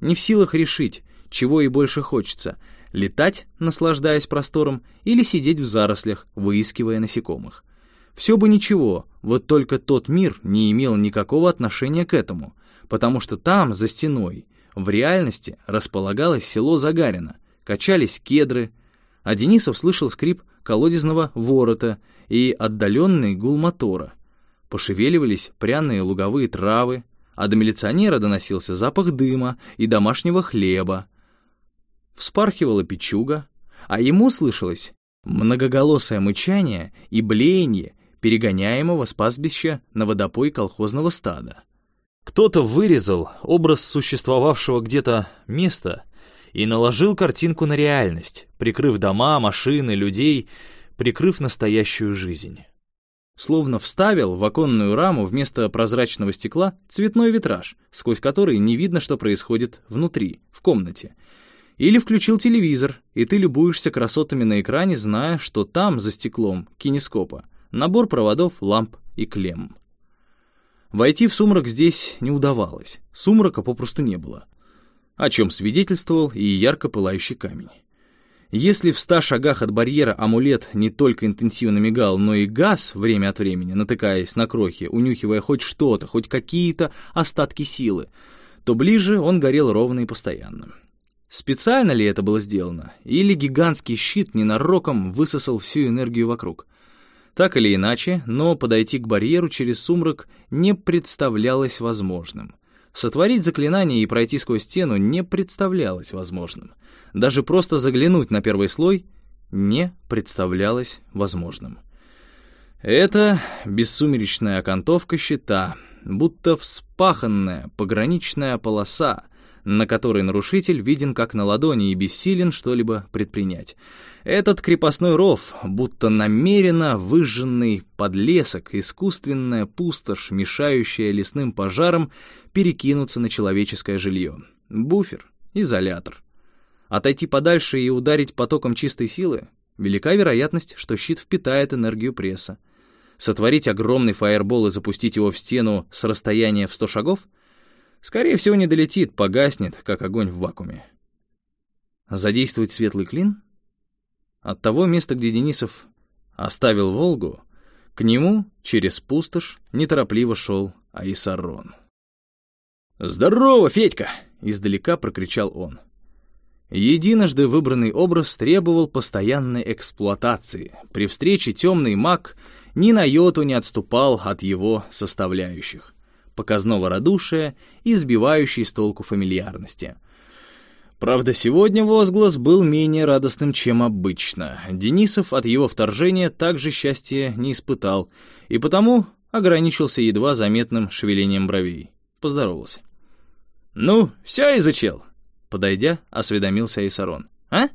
Не в силах решить, чего и больше хочется — летать, наслаждаясь простором, или сидеть в зарослях, выискивая насекомых. Все бы ничего, вот только тот мир не имел никакого отношения к этому, потому что там, за стеной, в реальности располагалось село Загарина, качались кедры, а Денисов слышал скрип колодезного ворота и отдаленный гул мотора. Пошевеливались пряные луговые травы, а до милиционера доносился запах дыма и домашнего хлеба. Вспархивала печуга, а ему слышалось многоголосое мычание и блеяние перегоняемого с пастбища на водопой колхозного стада. Кто-то вырезал образ существовавшего где-то места и наложил картинку на реальность, прикрыв дома, машины, людей, прикрыв настоящую жизнь. Словно вставил в оконную раму вместо прозрачного стекла цветной витраж, сквозь который не видно, что происходит внутри, в комнате. Или включил телевизор, и ты любуешься красотами на экране, зная, что там, за стеклом, кинескопа, набор проводов, ламп и клемм. Войти в сумрак здесь не удавалось, сумрака попросту не было о чем свидетельствовал и ярко пылающий камень. Если в ста шагах от барьера амулет не только интенсивно мигал, но и газ время от времени, натыкаясь на крохи, унюхивая хоть что-то, хоть какие-то остатки силы, то ближе он горел ровно и постоянно. Специально ли это было сделано? Или гигантский щит ненароком высосал всю энергию вокруг? Так или иначе, но подойти к барьеру через сумрак не представлялось возможным. Сотворить заклинание и пройти сквозь стену не представлялось возможным. Даже просто заглянуть на первый слой не представлялось возможным. Это бессумеречная окантовка щита, будто вспаханная пограничная полоса, на которой нарушитель виден как на ладони и бессилен что-либо предпринять. Этот крепостной ров, будто намеренно выжженный подлесок, искусственная пустошь, мешающая лесным пожарам перекинуться на человеческое жилье. Буфер, изолятор. Отойти подальше и ударить потоком чистой силы — велика вероятность, что щит впитает энергию пресса. Сотворить огромный фаербол и запустить его в стену с расстояния в 100 шагов — Скорее всего, не долетит, погаснет, как огонь в вакууме. Задействовать светлый клин? От того места, где Денисов оставил «Волгу», к нему через пустошь неторопливо шел Аисарон. «Здорово, Федька!» — издалека прокричал он. Единожды выбранный образ требовал постоянной эксплуатации. При встрече темный маг ни на йоту не отступал от его составляющих показного радушия и сбивающей с толку фамильярности. Правда, сегодня возглас был менее радостным, чем обычно. Денисов от его вторжения также счастья не испытал, и потому ограничился едва заметным шевелением бровей. Поздоровался. «Ну, все изучил?» Подойдя, осведомился Исарон. «А?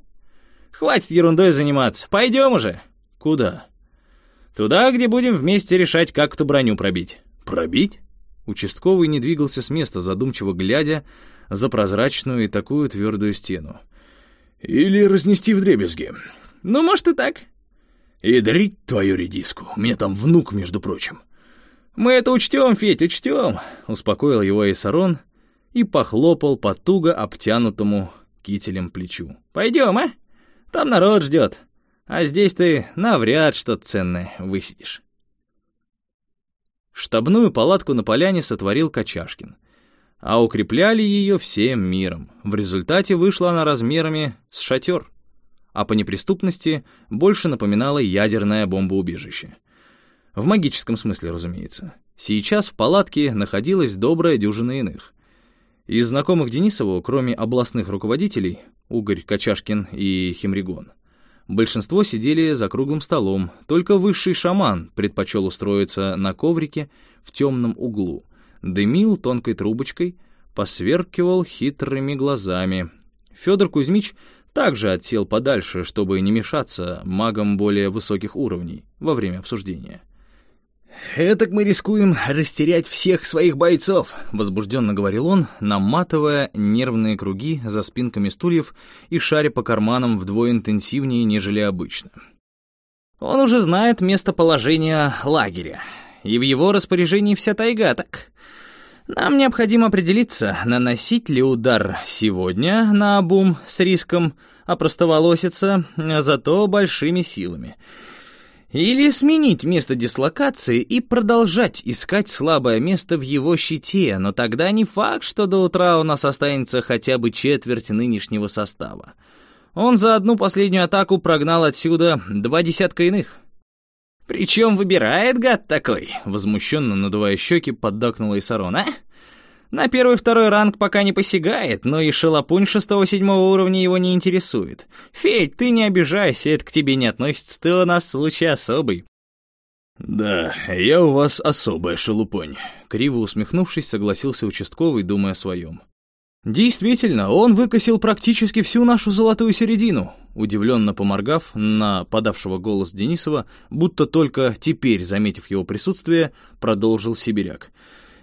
Хватит ерундой заниматься, пойдем уже!» «Куда?» «Туда, где будем вместе решать, как эту броню пробить». «Пробить?» Участковый не двигался с места, задумчиво глядя за прозрачную и такую твердую стену. «Или разнести в дребезги. Ну, может, и так. И дарить твою редиску. У меня там внук, между прочим. Мы это учтем, Федь, учтем, успокоил его Эйсарон и похлопал по туго обтянутому кителем плечу. Пойдем, а? Там народ ждет. А здесь ты навряд что ценное высидишь. Штабную палатку на поляне сотворил Качашкин. А укрепляли ее всем миром. В результате вышла она размерами с шатер, а по неприступности больше напоминала ядерное бомбоубежище. В магическом смысле, разумеется. Сейчас в палатке находилась добрая дюжина иных. Из знакомых Денисову, кроме областных руководителей, Угорь, Качашкин и Химригон, Большинство сидели за круглым столом, только высший шаман предпочел устроиться на коврике в темном углу, дымил тонкой трубочкой, посверкивал хитрыми глазами. Федор Кузьмич также отсел подальше, чтобы не мешаться магам более высоких уровней во время обсуждения. «Этак мы рискуем растерять всех своих бойцов», — возбужденно говорил он, наматывая нервные круги за спинками стульев и шаря по карманам вдвое интенсивнее, нежели обычно. «Он уже знает местоположение лагеря, и в его распоряжении вся тайга, так? Нам необходимо определиться, наносить ли удар сегодня на обум с риском опростоволоситься, зато большими силами». Или сменить место дислокации и продолжать искать слабое место в его щите, но тогда не факт, что до утра у нас останется хотя бы четверть нынешнего состава. Он за одну последнюю атаку прогнал отсюда два десятка иных. «Причем выбирает гад такой?» — возмущенно надувая щеки, поддакнула Исарон. «А? На первый-второй ранг пока не посягает, но и шалопунь шестого-седьмого уровня его не интересует. Федь, ты не обижайся, это к тебе не относится, ты у нас случай особый». «Да, я у вас особая шелупонь», — криво усмехнувшись, согласился участковый, думая о своем. «Действительно, он выкосил практически всю нашу золотую середину», удивленно поморгав на подавшего голос Денисова, будто только теперь, заметив его присутствие, продолжил сибиряк.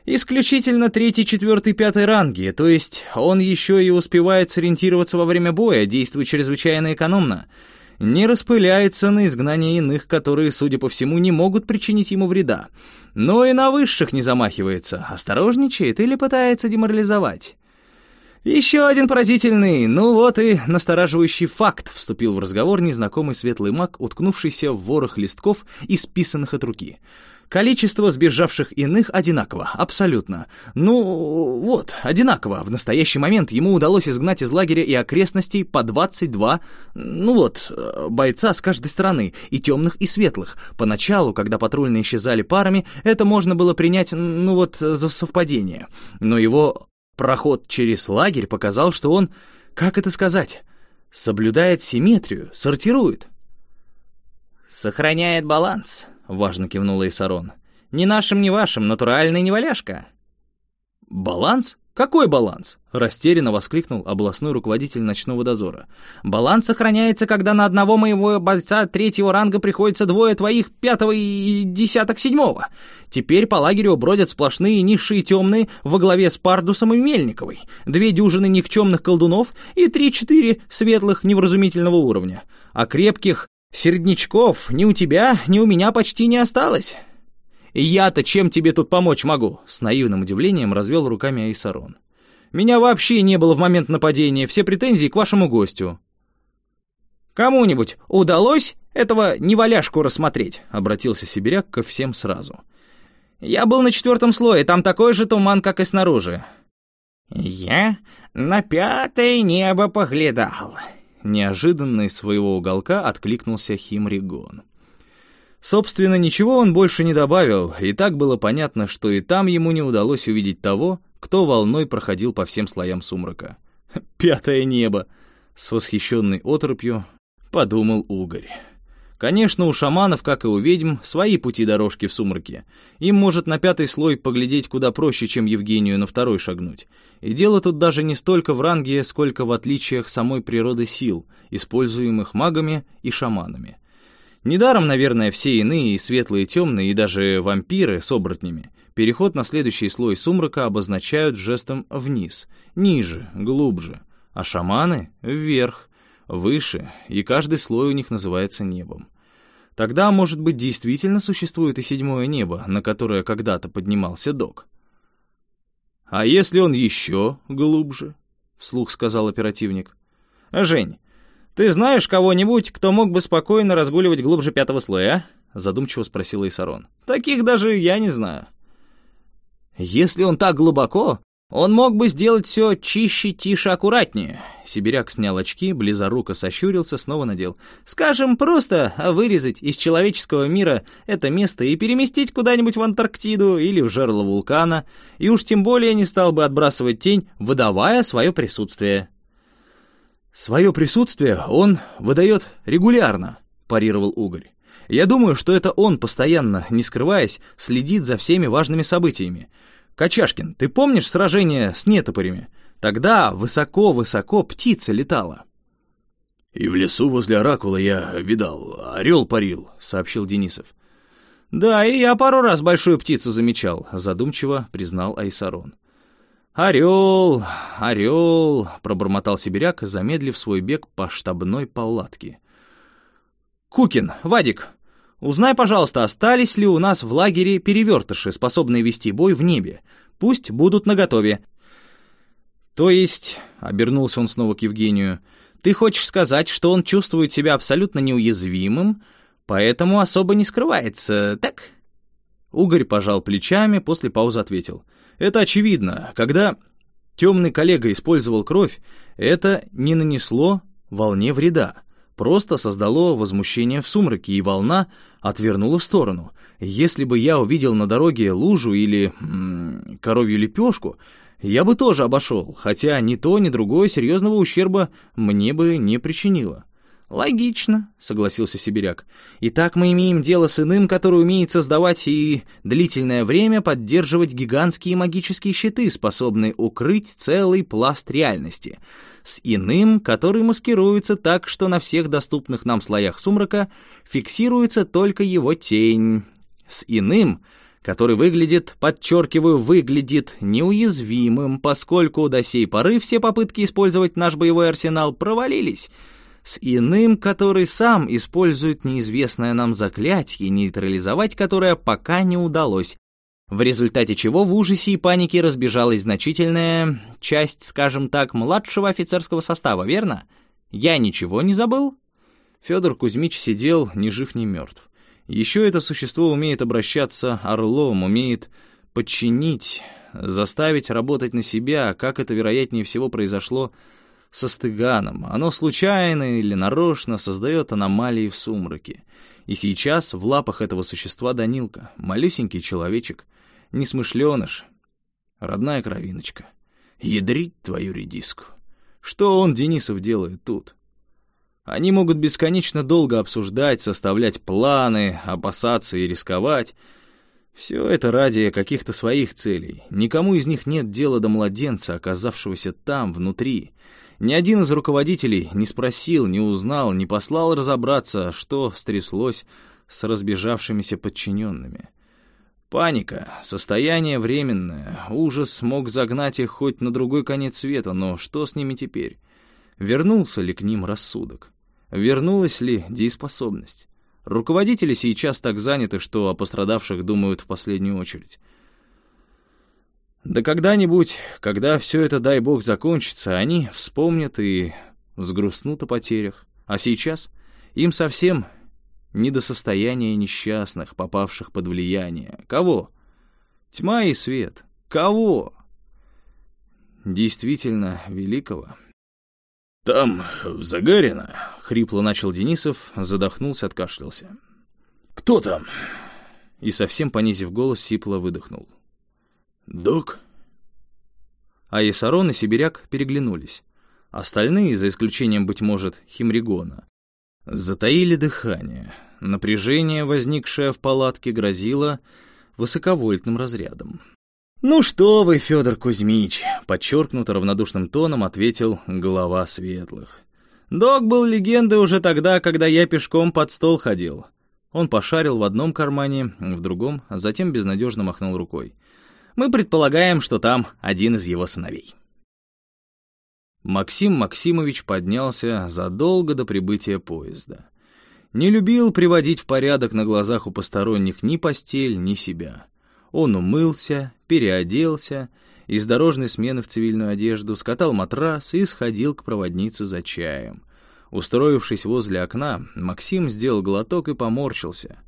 Исключительно третий, четвертый, пятый ранги, то есть он еще и успевает сориентироваться во время боя, действуя чрезвычайно экономно. Не распыляется на изгнание иных, которые, судя по всему, не могут причинить ему вреда. Но и на высших не замахивается, осторожничает или пытается деморализовать. Еще один поразительный, ну вот и настораживающий факт, вступил в разговор незнакомый светлый маг, уткнувшийся в ворох листков, исписанных от руки — Количество сбежавших иных одинаково, абсолютно. Ну, вот, одинаково. В настоящий момент ему удалось изгнать из лагеря и окрестностей по 22, ну вот, бойца с каждой стороны, и темных, и светлых. Поначалу, когда патрульные исчезали парами, это можно было принять, ну вот, за совпадение. Но его проход через лагерь показал, что он, как это сказать, соблюдает симметрию, сортирует. «Сохраняет баланс», — важно кивнула Исарон. «Ни нашим, ни вашим, натуральный неваляшка». «Баланс? Какой баланс?» — растерянно воскликнул областной руководитель ночного дозора. «Баланс сохраняется, когда на одного моего бойца третьего ранга приходится двое твоих пятого и десяток седьмого. Теперь по лагерю бродят сплошные низшие темные во главе с Пардусом и Мельниковой, две дюжины никчемных колдунов и три-четыре светлых невразумительного уровня. А крепких Середнячков ни у тебя, ни у меня почти не осталось. Я-то чем тебе тут помочь могу?» С наивным удивлением развел руками Айсарон. «Меня вообще не было в момент нападения, все претензии к вашему гостю». «Кому-нибудь удалось этого неваляшку рассмотреть?» — обратился Сибиряк ко всем сразу. «Я был на четвертом слое, там такой же туман, как и снаружи». «Я на пятое небо поглядал», Неожиданно из своего уголка откликнулся Химригон. Собственно, ничего он больше не добавил, и так было понятно, что и там ему не удалось увидеть того, кто волной проходил по всем слоям сумрака. «Пятое небо!» — с восхищенной оторопью подумал Угорь. Конечно, у шаманов, как и у ведьм, свои пути-дорожки в сумраке. Им может на пятый слой поглядеть куда проще, чем Евгению на второй шагнуть. И дело тут даже не столько в ранге, сколько в отличиях самой природы сил, используемых магами и шаманами. Недаром, наверное, все иные, и светлые, и темные, и даже вампиры с оборотнями, переход на следующий слой сумрака обозначают жестом вниз, ниже, глубже, а шаманы — вверх, выше, и каждый слой у них называется небом. Тогда, может быть, действительно существует и седьмое небо, на которое когда-то поднимался док. «А если он еще глубже?» — вслух сказал оперативник. «Жень, ты знаешь кого-нибудь, кто мог бы спокойно разгуливать глубже пятого слоя, а?» — задумчиво спросил Исарон. «Таких даже я не знаю». «Если он так глубоко, он мог бы сделать все чище, тише, аккуратнее. Сибиряк снял очки, близоруко сощурился, снова надел. Скажем, просто вырезать из человеческого мира это место и переместить куда-нибудь в Антарктиду или в жерло вулкана, и уж тем более не стал бы отбрасывать тень, выдавая свое присутствие. «Свое присутствие он выдает регулярно», — парировал Угорь. «Я думаю, что это он постоянно, не скрываясь, следит за всеми важными событиями. Качашкин, ты помнишь сражение с нетопырями? Тогда высоко-высоко птица летала». «И в лесу возле оракула я видал, орел парил», — сообщил Денисов. «Да, и я пару раз большую птицу замечал», — задумчиво признал Айсарон. «Орел, орел», — пробормотал сибиряк, замедлив свой бег по штабной палатке. «Кукин, Вадик, Узнай, пожалуйста, остались ли у нас в лагере перевертыши, способные вести бой в небе. Пусть будут наготове. То есть, — обернулся он снова к Евгению, — ты хочешь сказать, что он чувствует себя абсолютно неуязвимым, поэтому особо не скрывается, так? Угорь пожал плечами, после паузы ответил. Это очевидно. Когда темный коллега использовал кровь, это не нанесло волне вреда просто создало возмущение в сумраке, и волна отвернула в сторону. Если бы я увидел на дороге лужу или м -м, коровью лепешку, я бы тоже обошел, хотя ни то, ни другое серьезного ущерба мне бы не причинило. «Логично», — согласился Сибиряк. «Итак, мы имеем дело с иным, который умеет создавать и длительное время поддерживать гигантские магические щиты, способные укрыть целый пласт реальности. С иным, который маскируется так, что на всех доступных нам слоях сумрака фиксируется только его тень. С иным, который выглядит, подчеркиваю, выглядит неуязвимым, поскольку до сей поры все попытки использовать наш боевой арсенал провалились» с иным, который сам использует неизвестное нам заклятие, нейтрализовать которое пока не удалось, в результате чего в ужасе и панике разбежалась значительная часть, скажем так, младшего офицерского состава, верно? Я ничего не забыл? Федор Кузьмич сидел ни жив, ни мертв. Еще это существо умеет обращаться орлом, умеет подчинить, заставить работать на себя, как это, вероятнее всего, произошло со стыганом. Оно случайно или нарочно создает аномалии в сумраке. И сейчас в лапах этого существа Данилка, малюсенький человечек, несмышленыш, родная кровиночка. Ядрить твою редиску. Что он, Денисов, делает тут? Они могут бесконечно долго обсуждать, составлять планы, опасаться и рисковать. Все это ради каких-то своих целей. Никому из них нет дела до младенца, оказавшегося там, внутри, ни один из руководителей не спросил, не узнал, не послал разобраться, что стряслось с разбежавшимися подчиненными. Паника, состояние временное, ужас мог загнать их хоть на другой конец света, но что с ними теперь? Вернулся ли к ним рассудок? Вернулась ли дееспособность? Руководители сейчас так заняты, что о пострадавших думают в последнюю очередь. Да когда-нибудь, когда все это, дай бог, закончится, они вспомнят и взгрустнут о потерях. А сейчас им совсем не до состояния несчастных, попавших под влияние. Кого? Тьма и свет. Кого? Действительно великого. «Там, в Загарино», — хрипло начал Денисов, задохнулся, откашлялся. «Кто там?» И совсем понизив голос, сипло выдохнул. «Док?» А Исарон и Сибиряк переглянулись. Остальные, за исключением, быть может, Химригона, затаили дыхание. Напряжение, возникшее в палатке, грозило высоковольтным разрядом. «Ну что вы, Федор Кузьмич!» — подчеркнуто равнодушным тоном ответил глава светлых. «Док был легендой уже тогда, когда я пешком под стол ходил». Он пошарил в одном кармане, в другом, а затем безнадежно махнул рукой. Мы предполагаем, что там один из его сыновей. Максим Максимович поднялся задолго до прибытия поезда. Не любил приводить в порядок на глазах у посторонних ни постель, ни себя. Он умылся, переоделся, из дорожной смены в цивильную одежду, скатал матрас и сходил к проводнице за чаем. Устроившись возле окна, Максим сделал глоток и поморщился.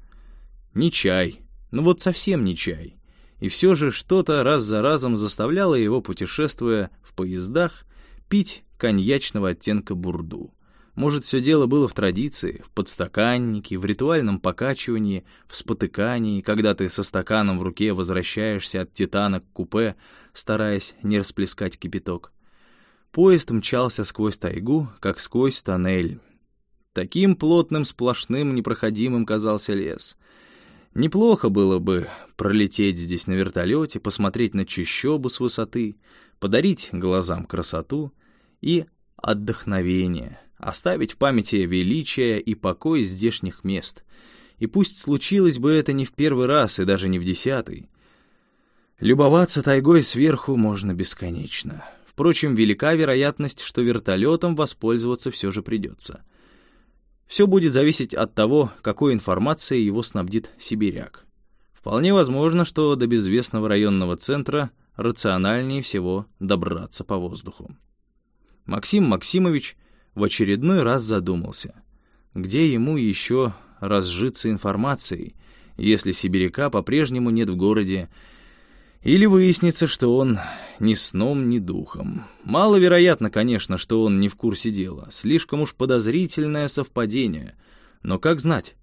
Не чай, ну вот совсем не чай. И все же что-то раз за разом заставляло его, путешествуя в поездах, пить коньячного оттенка бурду. Может, все дело было в традиции, в подстаканнике, в ритуальном покачивании, в спотыкании, когда ты со стаканом в руке возвращаешься от титана к купе, стараясь не расплескать кипяток. Поезд мчался сквозь тайгу, как сквозь тоннель. Таким плотным, сплошным, непроходимым казался лес. Неплохо было бы пролететь здесь на вертолете, посмотреть на чащобу с высоты, подарить глазам красоту и отдохновение — оставить в памяти величие и покой здешних мест. И пусть случилось бы это не в первый раз и даже не в десятый. Любоваться тайгой сверху можно бесконечно. Впрочем, велика вероятность, что вертолетом воспользоваться все же придется. Все будет зависеть от того, какой информацией его снабдит сибиряк. Вполне возможно, что до безвестного районного центра рациональнее всего добраться по воздуху. Максим Максимович в очередной раз задумался, где ему еще разжиться информацией, если сибиряка по-прежнему нет в городе, или выяснится, что он ни сном, ни духом. Маловероятно, конечно, что он не в курсе дела. Слишком уж подозрительное совпадение. Но как знать?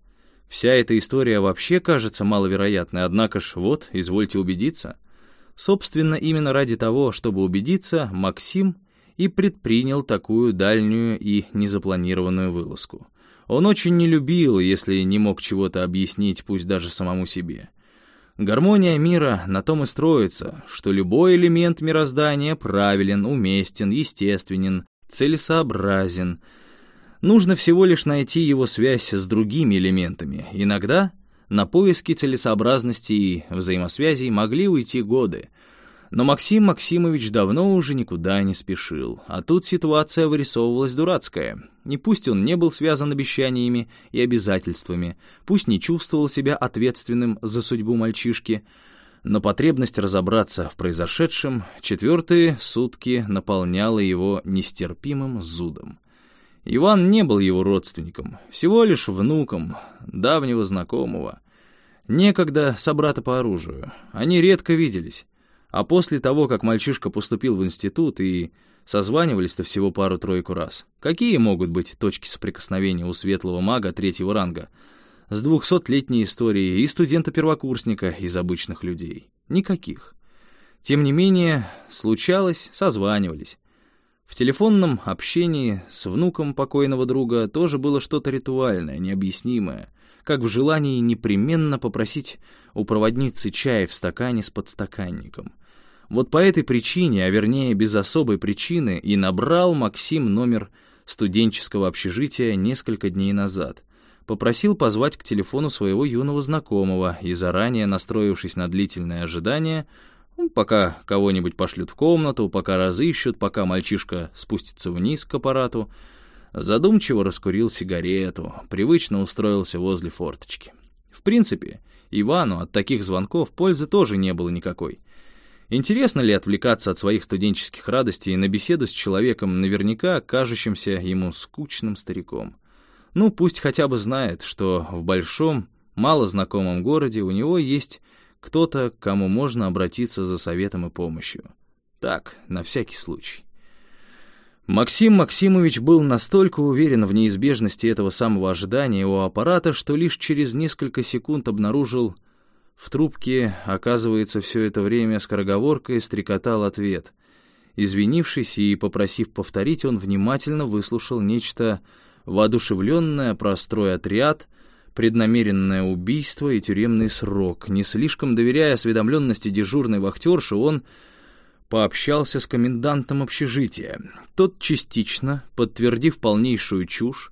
Вся эта история вообще кажется маловероятной, однако ж вот, извольте убедиться. Собственно, именно ради того, чтобы убедиться, Максим и предпринял такую дальнюю и незапланированную вылазку. Он очень не любил, если не мог чего-то объяснить, пусть даже самому себе. Гармония мира на том и строится, что любой элемент мироздания правилен, уместен, естественен, целесообразен. Нужно всего лишь найти его связь с другими элементами. Иногда на поиски целесообразности и взаимосвязей могли уйти годы — но Максим Максимович давно уже никуда не спешил, а тут ситуация вырисовывалась дурацкая. И пусть он не был связан обещаниями и обязательствами, пусть не чувствовал себя ответственным за судьбу мальчишки, но потребность разобраться в произошедшем четвертые сутки наполняла его нестерпимым зудом. Иван не был его родственником, всего лишь внуком, давнего знакомого. Некогда собрата по оружию, они редко виделись. А после того, как мальчишка поступил в институт и созванивались-то всего пару-тройку раз, какие могут быть точки соприкосновения у светлого мага третьего ранга с двухсотлетней историей и студента-первокурсника из обычных людей? Никаких. Тем не менее, случалось, созванивались. В телефонном общении с внуком покойного друга тоже было что-то ритуальное, необъяснимое, как в желании непременно попросить у проводницы чая в стакане с подстаканником. Вот по этой причине, а вернее без особой причины, и набрал Максим номер студенческого общежития несколько дней назад. Попросил позвать к телефону своего юного знакомого и, заранее настроившись на длительное ожидание, ну, пока кого-нибудь пошлют в комнату, пока разыщут, пока мальчишка спустится вниз к аппарату, задумчиво раскурил сигарету, привычно устроился возле форточки. В принципе, Ивану от таких звонков пользы тоже не было никакой — Интересно ли отвлекаться от своих студенческих радостей на беседу с человеком, наверняка кажущимся ему скучным стариком? Ну, пусть хотя бы знает, что в большом, малознакомом городе у него есть кто-то, к кому можно обратиться за советом и помощью. Так, на всякий случай. Максим Максимович был настолько уверен в неизбежности этого самого ожидания у аппарата, что лишь через несколько секунд обнаружил в трубке, оказывается, все это время скороговоркой стрекотал ответ. Извинившись и попросив повторить, он внимательно выслушал нечто воодушевленное про строй отряд, преднамеренное убийство и тюремный срок. Не слишком доверяя осведомленности дежурной вахтерши, он пообщался с комендантом общежития. Тот частично, подтвердив полнейшую чушь,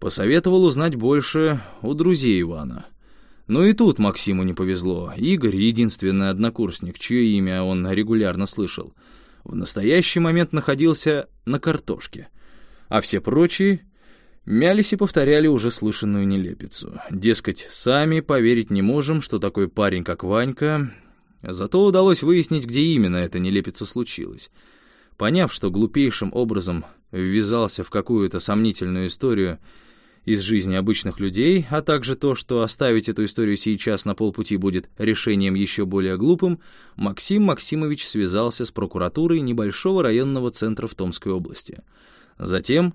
посоветовал узнать больше у друзей Ивана — но и тут Максиму не повезло. Игорь, единственный однокурсник, чье имя он регулярно слышал, в настоящий момент находился на картошке, а все прочие мялись и повторяли уже слышанную нелепицу. Дескать, сами поверить не можем, что такой парень, как Ванька... Зато удалось выяснить, где именно эта нелепица случилась. Поняв, что глупейшим образом ввязался в какую-то сомнительную историю из жизни обычных людей, а также то, что оставить эту историю сейчас на полпути будет решением еще более глупым, Максим Максимович связался с прокуратурой небольшого районного центра в Томской области. Затем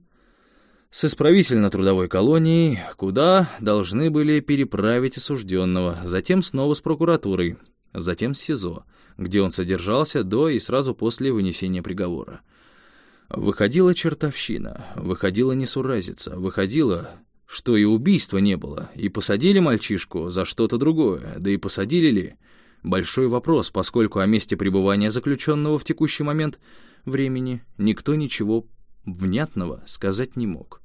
с исправительно-трудовой колонией, куда должны были переправить осужденного, затем снова с прокуратурой, затем с СИЗО, где он содержался до и сразу после вынесения приговора. Выходила чертовщина, выходила несуразица, выходила, что и убийства не было, и посадили мальчишку за что-то другое, да и посадили ли? Большой вопрос, поскольку о месте пребывания заключенного в текущий момент времени никто ничего внятного сказать не мог.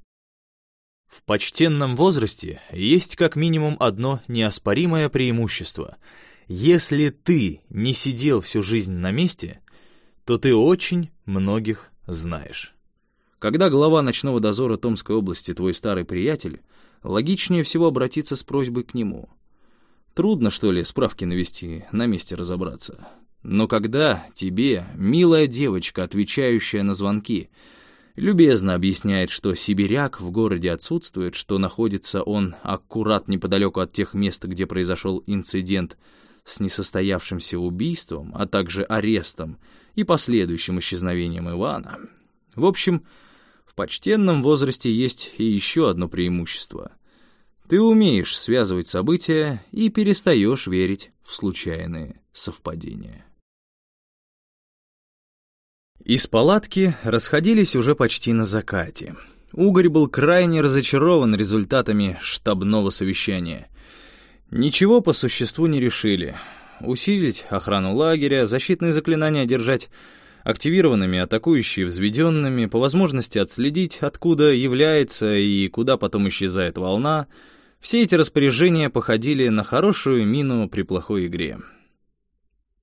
В почтенном возрасте есть как минимум одно неоспоримое преимущество. Если ты не сидел всю жизнь на месте, то ты очень многих знаешь. Когда глава ночного дозора Томской области твой старый приятель, логичнее всего обратиться с просьбой к нему. Трудно, что ли, справки навести, на месте разобраться. Но когда тебе, милая девочка, отвечающая на звонки, любезно объясняет, что сибиряк в городе отсутствует, что находится он аккурат неподалеку от тех мест, где произошел инцидент с несостоявшимся убийством, а также арестом и последующим исчезновением Ивана. В общем, в почтенном возрасте есть и еще одно преимущество. Ты умеешь связывать события и перестаешь верить в случайные совпадения. Из палатки расходились уже почти на закате. Угорь был крайне разочарован результатами штабного совещания. Ничего по существу не решили. Усилить охрану лагеря, защитные заклинания держать активированными, атакующие взведенными, по возможности отследить, откуда является и куда потом исчезает волна. Все эти распоряжения походили на хорошую мину при плохой игре.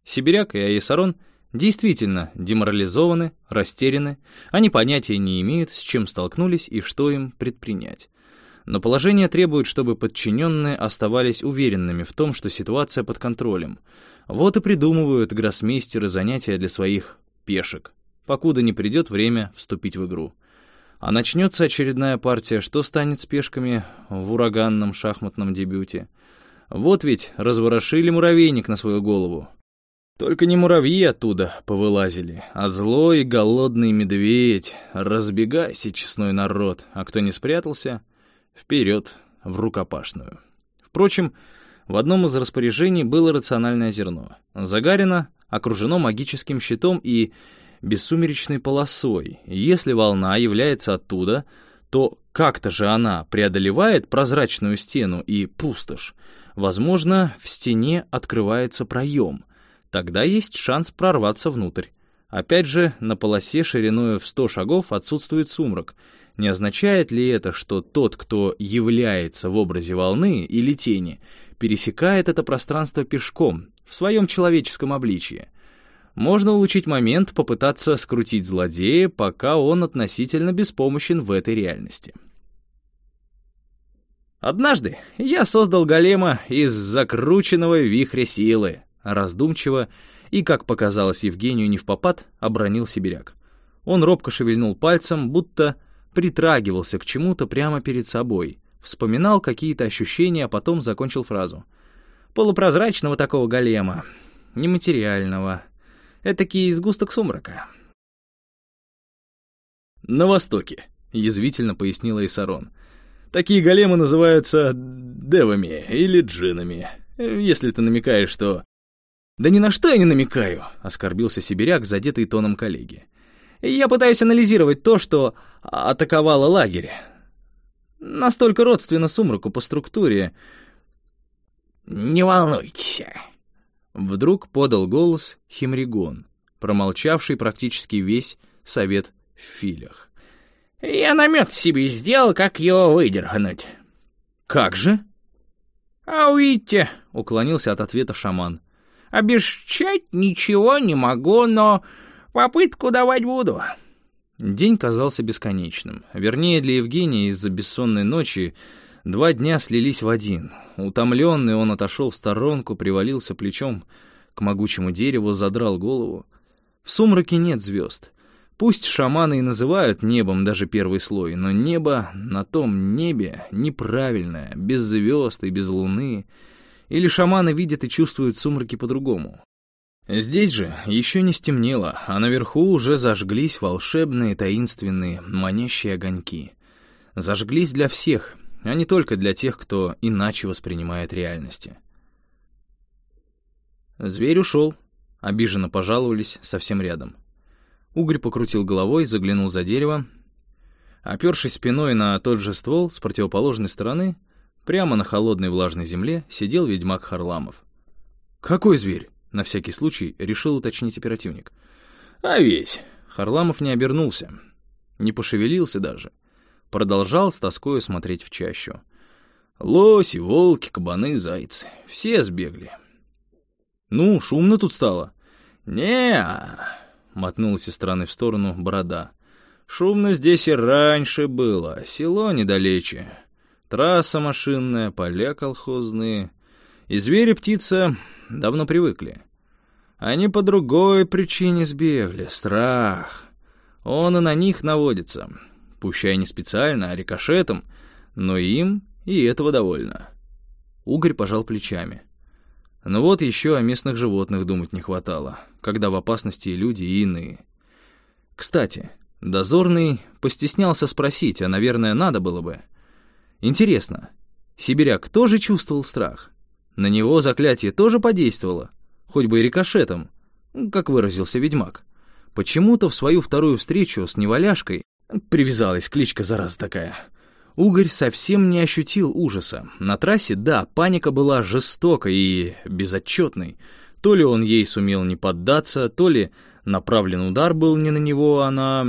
Сибиряк и Аесарон — действительно деморализованы, растеряны, они понятия не имеют, с чем столкнулись и что им предпринять. Но положение требует, чтобы подчиненные оставались уверенными в том, что ситуация под контролем. Вот и придумывают гроссмейстеры занятия для своих пешек, покуда не придет время вступить в игру. А начнется очередная партия, что станет с пешками в ураганном шахматном дебюте. Вот ведь разворошили муравейник на свою голову, только не муравьи оттуда повылазили, а злой голодный медведь. Разбегайся, честной народ, а кто не спрятался, вперед в рукопашную. Впрочем, в одном из распоряжений было рациональное зерно. Загарина окружено магическим щитом и бессумеречной полосой. Если волна является оттуда, то как-то же она преодолевает прозрачную стену и пустошь. Возможно, в стене открывается проем — Тогда есть шанс прорваться внутрь. Опять же, на полосе шириной в 100 шагов отсутствует сумрак. Не означает ли это, что тот, кто является в образе волны или тени, пересекает это пространство пешком, в своем человеческом обличье? Можно улучшить момент, попытаться скрутить злодея, пока он относительно беспомощен в этой реальности. Однажды я создал голема из закрученного вихря силы, раздумчиво и, как показалось Евгению не в попад, обронил сибиряк. Он робко шевельнул пальцем, будто притрагивался к чему-то прямо перед собой, вспоминал какие-то ощущения, а потом закончил фразу. «Полупрозрачного такого голема, нематериального, этакий сгусток сумрака». «На Востоке», — язвительно пояснила Исарон. «Такие големы называются девами или джинами, если ты намекаешь, что «Да ни на что я не намекаю», — оскорбился сибиряк, задетый тоном коллеги. «Я пытаюсь анализировать то, что атаковало лагерь. Настолько родственно сумраку по структуре». «Не волнуйтесь», — вдруг подал голос Химригон, промолчавший практически весь совет в филях. «Я намек себе сделал, как его выдергнуть». «Как же?» «А увидите», — уклонился от ответа шаман. Обещать ничего не могу, но Попытку давать буду». День казался бесконечным. Вернее, для Евгения из-за бессонной ночи два дня слились в один. Утомленный он отошел в сторонку, привалился плечом к могучему дереву, задрал голову. В сумраке нет звезд. Пусть шаманы и называют небом даже первый слой, но небо на том небе неправильное, без звезд и без луны. Или шаманы видят и чувствуют сумраки по-другому. Здесь же еще не стемнело, а наверху уже зажглись волшебные, таинственные, манящие огоньки. Зажглись для всех, а не только для тех, кто иначе воспринимает реальности. Зверь ушел, обиженно пожаловались совсем рядом. Угорь покрутил головой, заглянул за дерево. Опершись спиной на тот же ствол с противоположной стороны, прямо на холодной влажной земле сидел ведьмак Харламов. «Какой зверь?» На всякий случай решил уточнить оперативник. «А весь». Харламов не обернулся, не пошевелился даже. Продолжал с тоскою смотреть в чащу. Лоси, волки, кабаны, зайцы. Все сбегли. «Ну, шумно тут стало». не мотнулась из стороны в сторону борода. «Шумно здесь и раньше было. Село недалече. Трасса машинная, поля колхозные. И звери, птица давно привыкли. Они по другой причине сбегли — страх. Он и на них наводится. Пущай не специально, а рикошетом, но им и этого довольно. Угорь пожал плечами. Но вот еще о местных животных думать не хватало, когда в опасности люди и иные. Кстати, дозорный постеснялся спросить, а, наверное, надо было бы. Интересно, сибиряк тоже чувствовал страх? На него заклятие тоже подействовало, хоть бы и рикошетом, как выразился ведьмак. Почему-то в свою вторую встречу с неваляшкой привязалась кличка зараза такая. Угорь совсем не ощутил ужаса. На трассе, да, паника была жестокой и безотчетной. То ли он ей сумел не поддаться, то ли направлен удар был не на него, а на...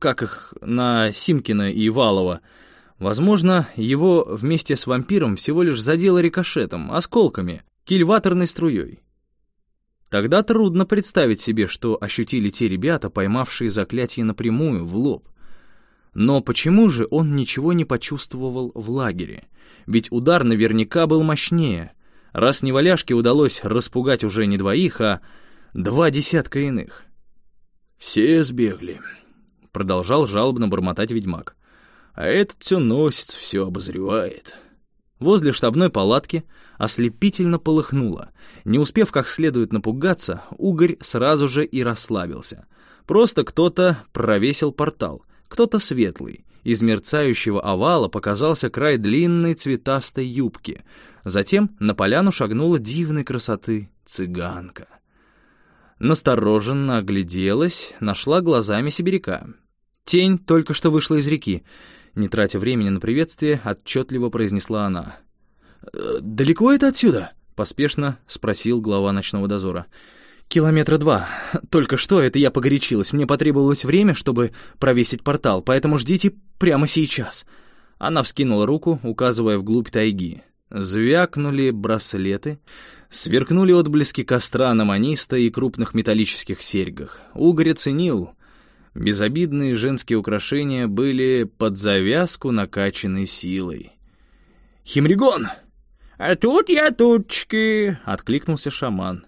как их, на Симкина и Валова — Возможно, его вместе с вампиром всего лишь задело рикошетом, осколками, кильваторной струей. Тогда трудно представить себе, что ощутили те ребята, поймавшие заклятие напрямую, в лоб. Но почему же он ничего не почувствовал в лагере? Ведь удар наверняка был мощнее. Раз неваляшке удалось распугать уже не двоих, а два десятка иных. «Все сбегли», — продолжал жалобно бормотать ведьмак а этот все носится, все обозревает. Возле штабной палатки ослепительно полыхнуло. Не успев как следует напугаться, угорь сразу же и расслабился. Просто кто-то провесил портал, кто-то светлый. Из мерцающего овала показался край длинной цветастой юбки. Затем на поляну шагнула дивной красоты цыганка. Настороженно огляделась, нашла глазами сибиряка. Тень только что вышла из реки. Не тратя времени на приветствие, отчетливо произнесла она. «Э, «Далеко это отсюда?» — поспешно спросил глава ночного дозора. «Километра два. Только что это я погорячилась. Мне потребовалось время, чтобы провесить портал, поэтому ждите прямо сейчас». Она вскинула руку, указывая вглубь тайги. Звякнули браслеты, сверкнули отблески костра на маниста и крупных металлических серьгах. Угорь оценил Безобидные женские украшения были под завязку накачаны силой. «Химригон!» «А тут я тутчки!» — откликнулся шаман.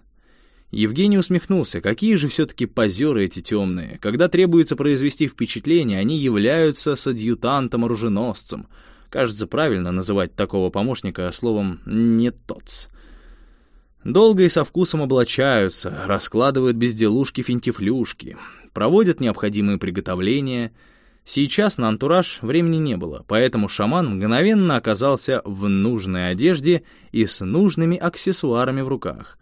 Евгений усмехнулся. Какие же все-таки позеры эти темные. Когда требуется произвести впечатление, они являются с адъютантом-оруженосцем. Кажется, правильно называть такого помощника словом «не тотс». Долго и со вкусом облачаются, раскладывают безделушки-финтифлюшки проводят необходимые приготовления. Сейчас на антураж времени не было, поэтому шаман мгновенно оказался в нужной одежде и с нужными аксессуарами в руках.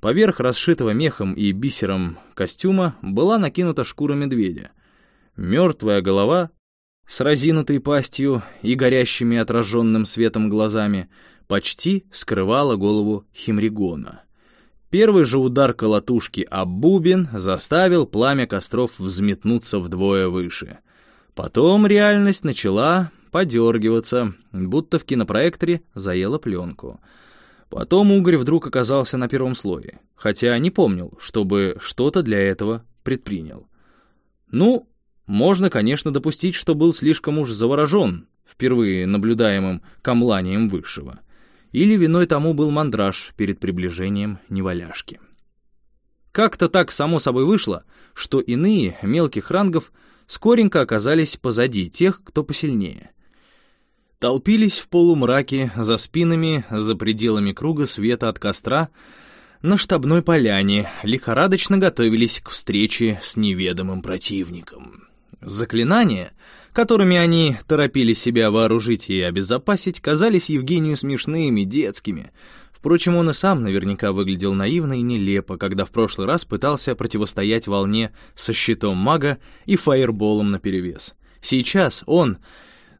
Поверх расшитого мехом и бисером костюма была накинута шкура медведя. Мертвая голова с разинутой пастью и горящими отраженным светом глазами почти скрывала голову Химригона. Первый же удар колотушки об бубен заставил пламя костров взметнуться вдвое выше. Потом реальность начала подергиваться, будто в кинопроекторе заела пленку. Потом угорь вдруг оказался на первом слое, хотя не помнил, чтобы что-то для этого предпринял. Ну, можно, конечно, допустить, что был слишком уж заворожен впервые наблюдаемым камланием высшего. Или виной тому был мандраж перед приближением неваляшки. Как-то так само собой вышло, что иные, мелких рангов, скоренько оказались позади тех, кто посильнее. Толпились в полумраке, за спинами, за пределами круга света от костра, на штабной поляне, лихорадочно готовились к встрече с неведомым противником. Заклинания, которыми они торопили себя вооружить и обезопасить, казались Евгению смешными, детскими — Впрочем, он и сам наверняка выглядел наивно и нелепо, когда в прошлый раз пытался противостоять волне со щитом мага и фаерболом наперевес. Сейчас он,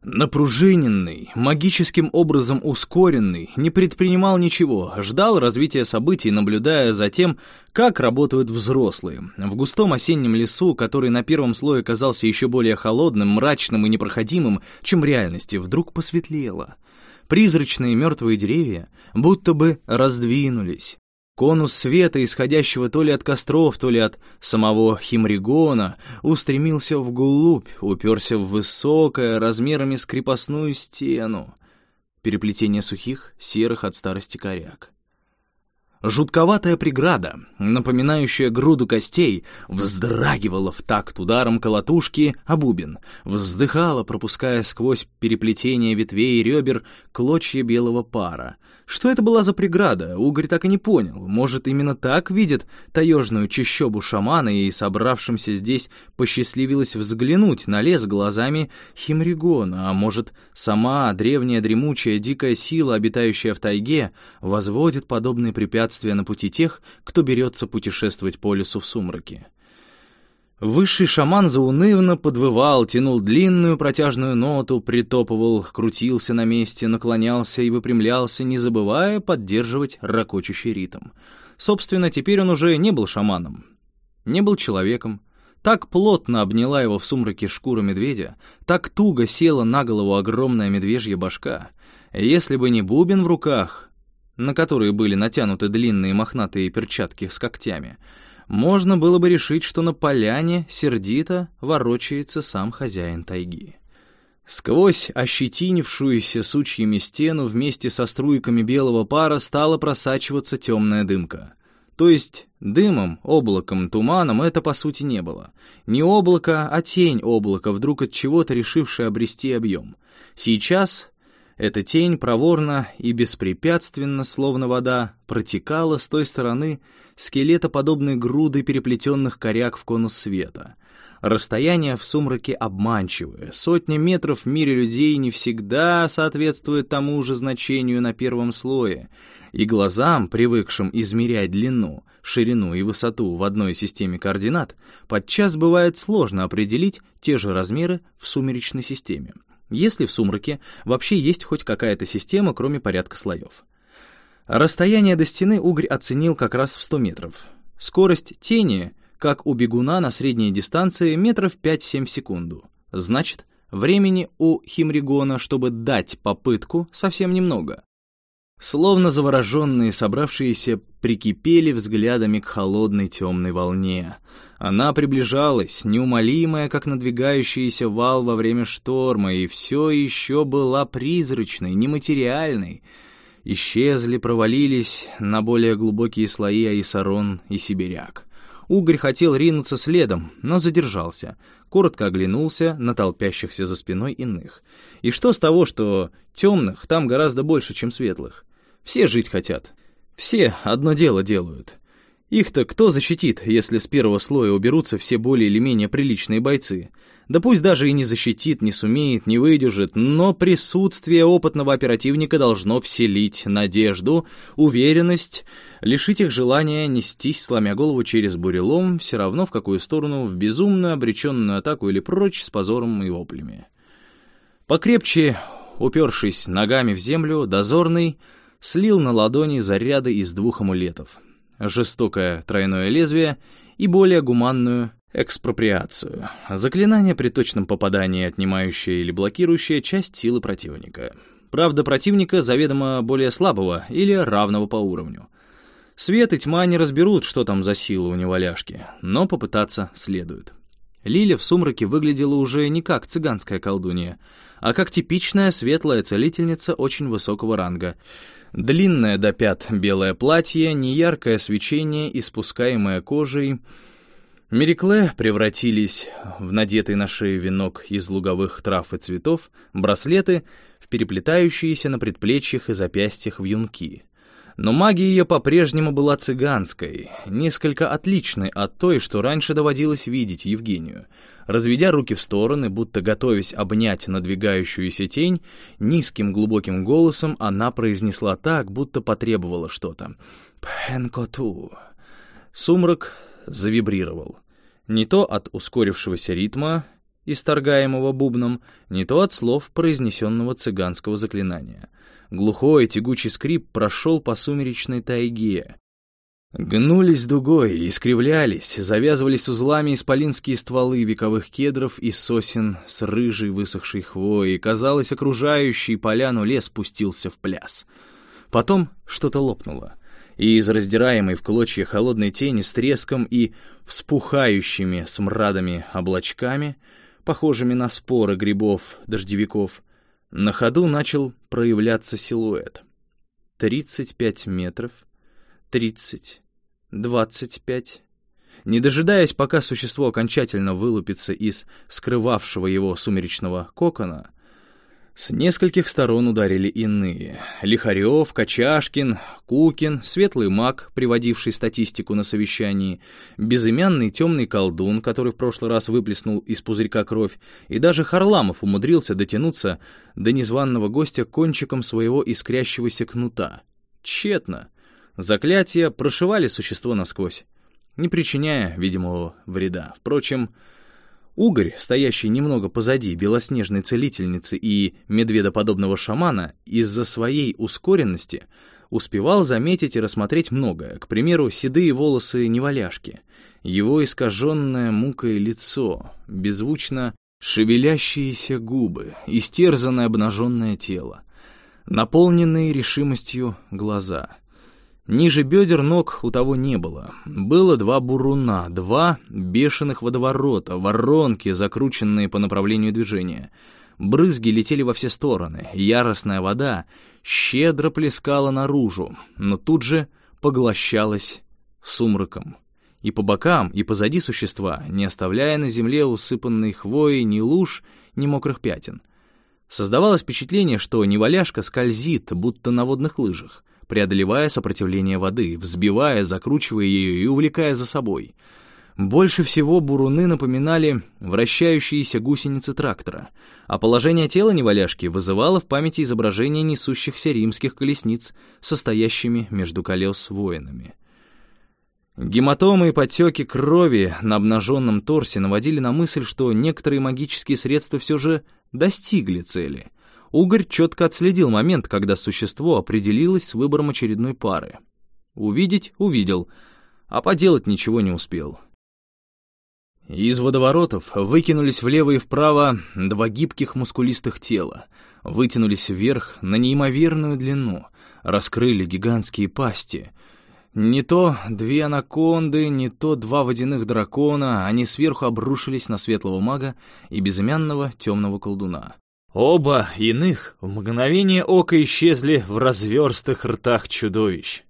напружиненный, магическим образом ускоренный, не предпринимал ничего, ждал развития событий, наблюдая за тем, как работают взрослые. В густом осеннем лесу, который на первом слое казался еще более холодным, мрачным и непроходимым, чем в реальности, вдруг посветлело — Призрачные мертвые деревья будто бы раздвинулись. Конус света, исходящего то ли от костров, то ли от самого Химригона, устремился вглубь, уперся в высокое, размерами с крепостную стену. Переплетение сухих, серых от старости коряк. Жутковатая преграда, напоминающая груду костей, вздрагивала в такт ударом колотушки о бубен, вздыхала, пропуская сквозь переплетение ветвей и ребер клочья белого пара, что это была за преграда, Угорь так и не понял. Может, именно так видит таежную чащобу шамана, и собравшимся здесь посчастливилось взглянуть на лес глазами Химригона, а может, сама древняя дремучая дикая сила, обитающая в тайге, возводит подобные препятствия на пути тех, кто берется путешествовать по лесу в сумраке. Высший шаман заунывно подвывал, тянул длинную протяжную ноту, притопывал, крутился на месте, наклонялся и выпрямлялся, не забывая поддерживать ракочущий ритм. Собственно, теперь он уже не был шаманом, не был человеком. Так плотно обняла его в сумраке шкура медведя, так туго села на голову огромная медвежья башка. Если бы не бубен в руках, на которые были натянуты длинные мохнатые перчатки с когтями — можно было бы решить, что на поляне сердито ворочается сам хозяин тайги. Сквозь ощетинившуюся сучьями стену вместе со струйками белого пара стала просачиваться темная дымка. То есть дымом, облаком, туманом это по сути не было. Не облако, а тень облака, вдруг от чего-то решившая обрести объем. Сейчас эта тень проворно и беспрепятственно, словно вода, протекала с той стороны скелетоподобной груды переплетенных коряк в конус света. Расстояние в сумраке обманчивое. Сотня метров в мире людей не всегда соответствует тому же значению на первом слое. И глазам, привыкшим измерять длину, ширину и высоту в одной системе координат, подчас бывает сложно определить те же размеры в сумеречной системе если в сумраке вообще есть хоть какая-то система, кроме порядка слоев. Расстояние до стены угорь оценил как раз в 100 метров. Скорость тени, как у бегуна на средней дистанции, метров 5-7 в секунду. Значит, времени у Химригона, чтобы дать попытку, совсем немного. Словно завороженные собравшиеся прикипели взглядами к холодной темной волне. Она приближалась, неумолимая, как надвигающийся вал во время шторма, и все еще была призрачной, нематериальной. Исчезли, провалились на более глубокие слои Аисарон и Сибиряк. Угорь хотел ринуться следом, но задержался, коротко оглянулся на толпящихся за спиной иных. И что с того, что темных там гораздо больше, чем светлых? Все жить хотят. Все одно дело делают. Их-то кто защитит, если с первого слоя уберутся все более или менее приличные бойцы? Да пусть даже и не защитит, не сумеет, не выдержит, но присутствие опытного оперативника должно вселить надежду, уверенность, лишить их желания нестись, сломя голову через бурелом, все равно в какую сторону, в безумную обреченную атаку или прочь с позором и воплями. Покрепче, упершись ногами в землю, дозорный — слил на ладони заряды из двух амулетов. Жестокое тройное лезвие и более гуманную экспроприацию. Заклинание при точном попадании, отнимающее или блокирующее часть силы противника. Правда, противника заведомо более слабого или равного по уровню. Свет и тьма не разберут, что там за сила у неваляшки, но попытаться следует. Лиля в сумраке выглядела уже не как цыганская колдунья, а как типичная светлая целительница очень высокого ранга. Длинное до пят белое платье, неяркое свечение, испускаемое кожей. Мерикле превратились в надетый на шею венок из луговых трав и цветов, браслеты в переплетающиеся на предплечьях и запястьях вьюнки. Но магия ее по-прежнему была цыганской, несколько отличной от той, что раньше доводилось видеть Евгению. Разведя руки в стороны, будто готовясь обнять надвигающуюся тень, низким глубоким голосом она произнесла так, будто потребовала что-то. «Пенкоту». Сумрак завибрировал. Не то от ускорившегося ритма, исторгаемого бубном, не то от слов произнесенного цыганского заклинания — Глухой тягучий скрип прошел по сумеречной тайге. Гнулись дугой, искривлялись, завязывались узлами исполинские стволы вековых кедров и сосен с рыжей высохшей хвоей. Казалось, окружающий поляну лес спустился в пляс. Потом что-то лопнуло, и из раздираемой в клочья холодной тени с треском и вспухающими смрадами облачками, похожими на споры грибов-дождевиков, на ходу начал проявляться силуэт. Тридцать пять метров, тридцать, двадцать пять. Не дожидаясь, пока существо окончательно вылупится из скрывавшего его сумеречного кокона, с нескольких сторон ударили иные. Лихарев, Качашкин, Кукин, светлый маг, приводивший статистику на совещании, безымянный темный колдун, который в прошлый раз выплеснул из пузырька кровь, и даже Харламов умудрился дотянуться до незваного гостя кончиком своего искрящегося кнута. Тщетно. Заклятия прошивали существо насквозь, не причиняя видимого вреда. Впрочем, Угорь, стоящий немного позади белоснежной целительницы и медведоподобного шамана, из-за своей ускоренности успевал заметить и рассмотреть многое, к примеру, седые волосы неваляшки, его искаженное мукой лицо, беззвучно шевелящиеся губы, истерзанное обнаженное тело, наполненные решимостью глаза — Ниже бедер ног у того не было. Было два буруна, два бешеных водоворота, воронки, закрученные по направлению движения. Брызги летели во все стороны, яростная вода щедро плескала наружу, но тут же поглощалась сумраком. И по бокам, и позади существа, не оставляя на земле усыпанной хвоей ни луж, ни мокрых пятен. Создавалось впечатление, что неваляшка скользит, будто на водных лыжах преодолевая сопротивление воды, взбивая, закручивая ее и увлекая за собой. Больше всего буруны напоминали вращающиеся гусеницы трактора, а положение тела неваляшки вызывало в памяти изображение несущихся римских колесниц, состоящими между колес воинами. Гематомы и подтеки крови на обнаженном торсе наводили на мысль, что некоторые магические средства все же достигли цели — Угорь четко отследил момент, когда существо определилось с выбором очередной пары. Увидеть — увидел, а поделать ничего не успел. Из водоворотов выкинулись влево и вправо два гибких мускулистых тела, вытянулись вверх на неимоверную длину, раскрыли гигантские пасти. Не то две анаконды, не то два водяных дракона, они сверху обрушились на светлого мага и безымянного темного колдуна. Оба иных в мгновение ока исчезли в разверстых ртах чудовищ.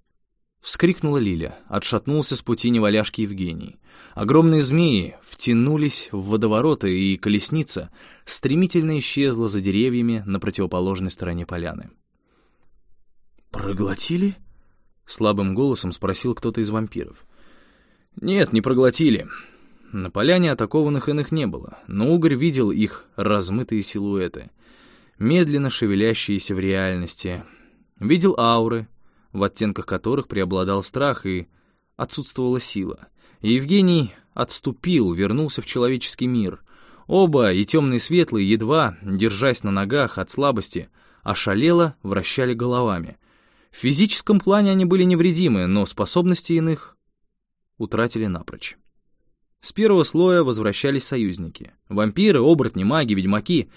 Вскрикнула Лиля, отшатнулся с пути неваляшки Евгений. Огромные змеи втянулись в водовороты, и колесница стремительно исчезла за деревьями на противоположной стороне поляны. «Проглотили?» — слабым голосом спросил кто-то из вампиров. «Нет, не проглотили. На поляне атакованных иных не было, но Угорь видел их размытые силуэты, медленно шевелящиеся в реальности. Видел ауры, в оттенках которых преобладал страх и отсутствовала сила. И Евгений отступил, вернулся в человеческий мир. Оба, и темный и светлый, едва, держась на ногах от слабости, ошалело вращали головами. В физическом плане они были невредимы, но способности иных утратили напрочь. С первого слоя возвращались союзники. Вампиры, оборотни, маги, ведьмаки.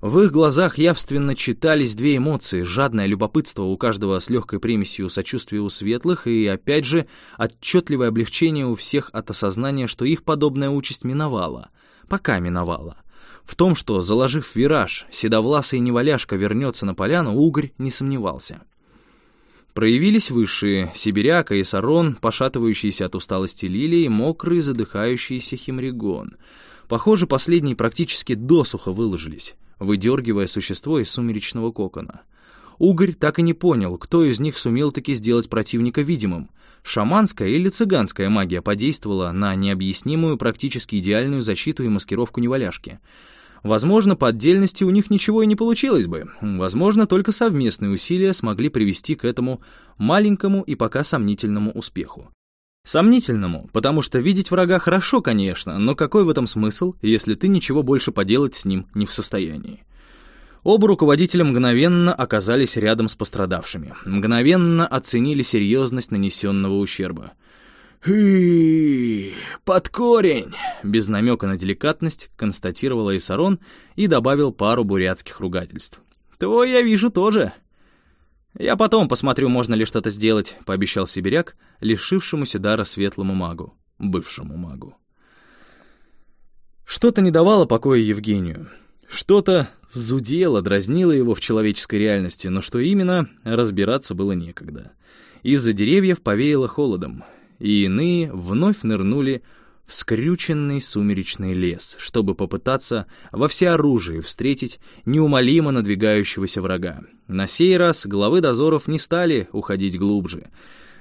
В их глазах явственно читались две эмоции — жадное любопытство у каждого с легкой примесью сочувствия у светлых и, опять же, отчетливое облегчение у всех от осознания, что их подобная участь миновала. Пока миновала. В том, что, заложив вираж, седовласый неваляшка вернется на поляну, Угорь не сомневался. Проявились высшие — Сибиряка и Сарон, пошатывающиеся от усталости лилии, мокрый, задыхающийся химригон. Похоже, последние практически досуха выложились выдергивая существо из сумеречного кокона. Угорь так и не понял, кто из них сумел таки сделать противника видимым. Шаманская или цыганская магия подействовала на необъяснимую, практически идеальную защиту и маскировку неваляшки. Возможно, по отдельности у них ничего и не получилось бы. Возможно, только совместные усилия смогли привести к этому маленькому и пока сомнительному успеху. Сомнительному, потому что видеть врага хорошо, конечно, но какой в этом смысл, если ты ничего больше поделать с ним не в состоянии? Оба руководителя мгновенно оказались рядом с пострадавшими, мгновенно оценили серьезность нанесенного ущерба. «Хы, под корень!» — без намека на деликатность констатировала Исарон и добавил пару бурятских ругательств. «Твой, я вижу, тоже!» «Я потом посмотрю, можно ли что-то сделать», — пообещал сибиряк, лишившемуся дара светлому магу, бывшему магу. Что-то не давало покоя Евгению. Что-то зудело, дразнило его в человеческой реальности, но что именно, разбираться было некогда. Из-за деревьев повеяло холодом, и иные вновь нырнули в скрюченный сумеречный лес, чтобы попытаться во всеоружии встретить неумолимо надвигающегося врага. На сей раз главы дозоров не стали уходить глубже.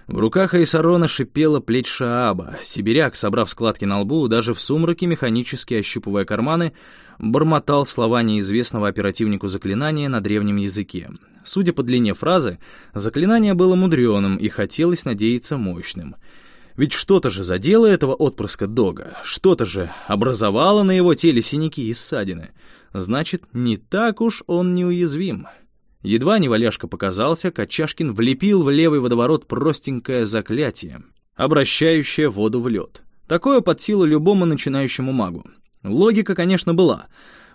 В руках Айсарона шипела плеть Шааба. Сибиряк, собрав складки на лбу, даже в сумраке, механически ощупывая карманы, бормотал слова неизвестного оперативнику заклинания на древнем языке. Судя по длине фразы, заклинание было мудреным и хотелось надеяться мощным — ведь что-то же задело этого отпрыска Дога, что-то же образовало на его теле синяки и ссадины. Значит, не так уж он неуязвим. Едва неваляшка показался, Качашкин влепил в левый водоворот простенькое заклятие, обращающее воду в лед. Такое под силу любому начинающему магу. Логика, конечно, была.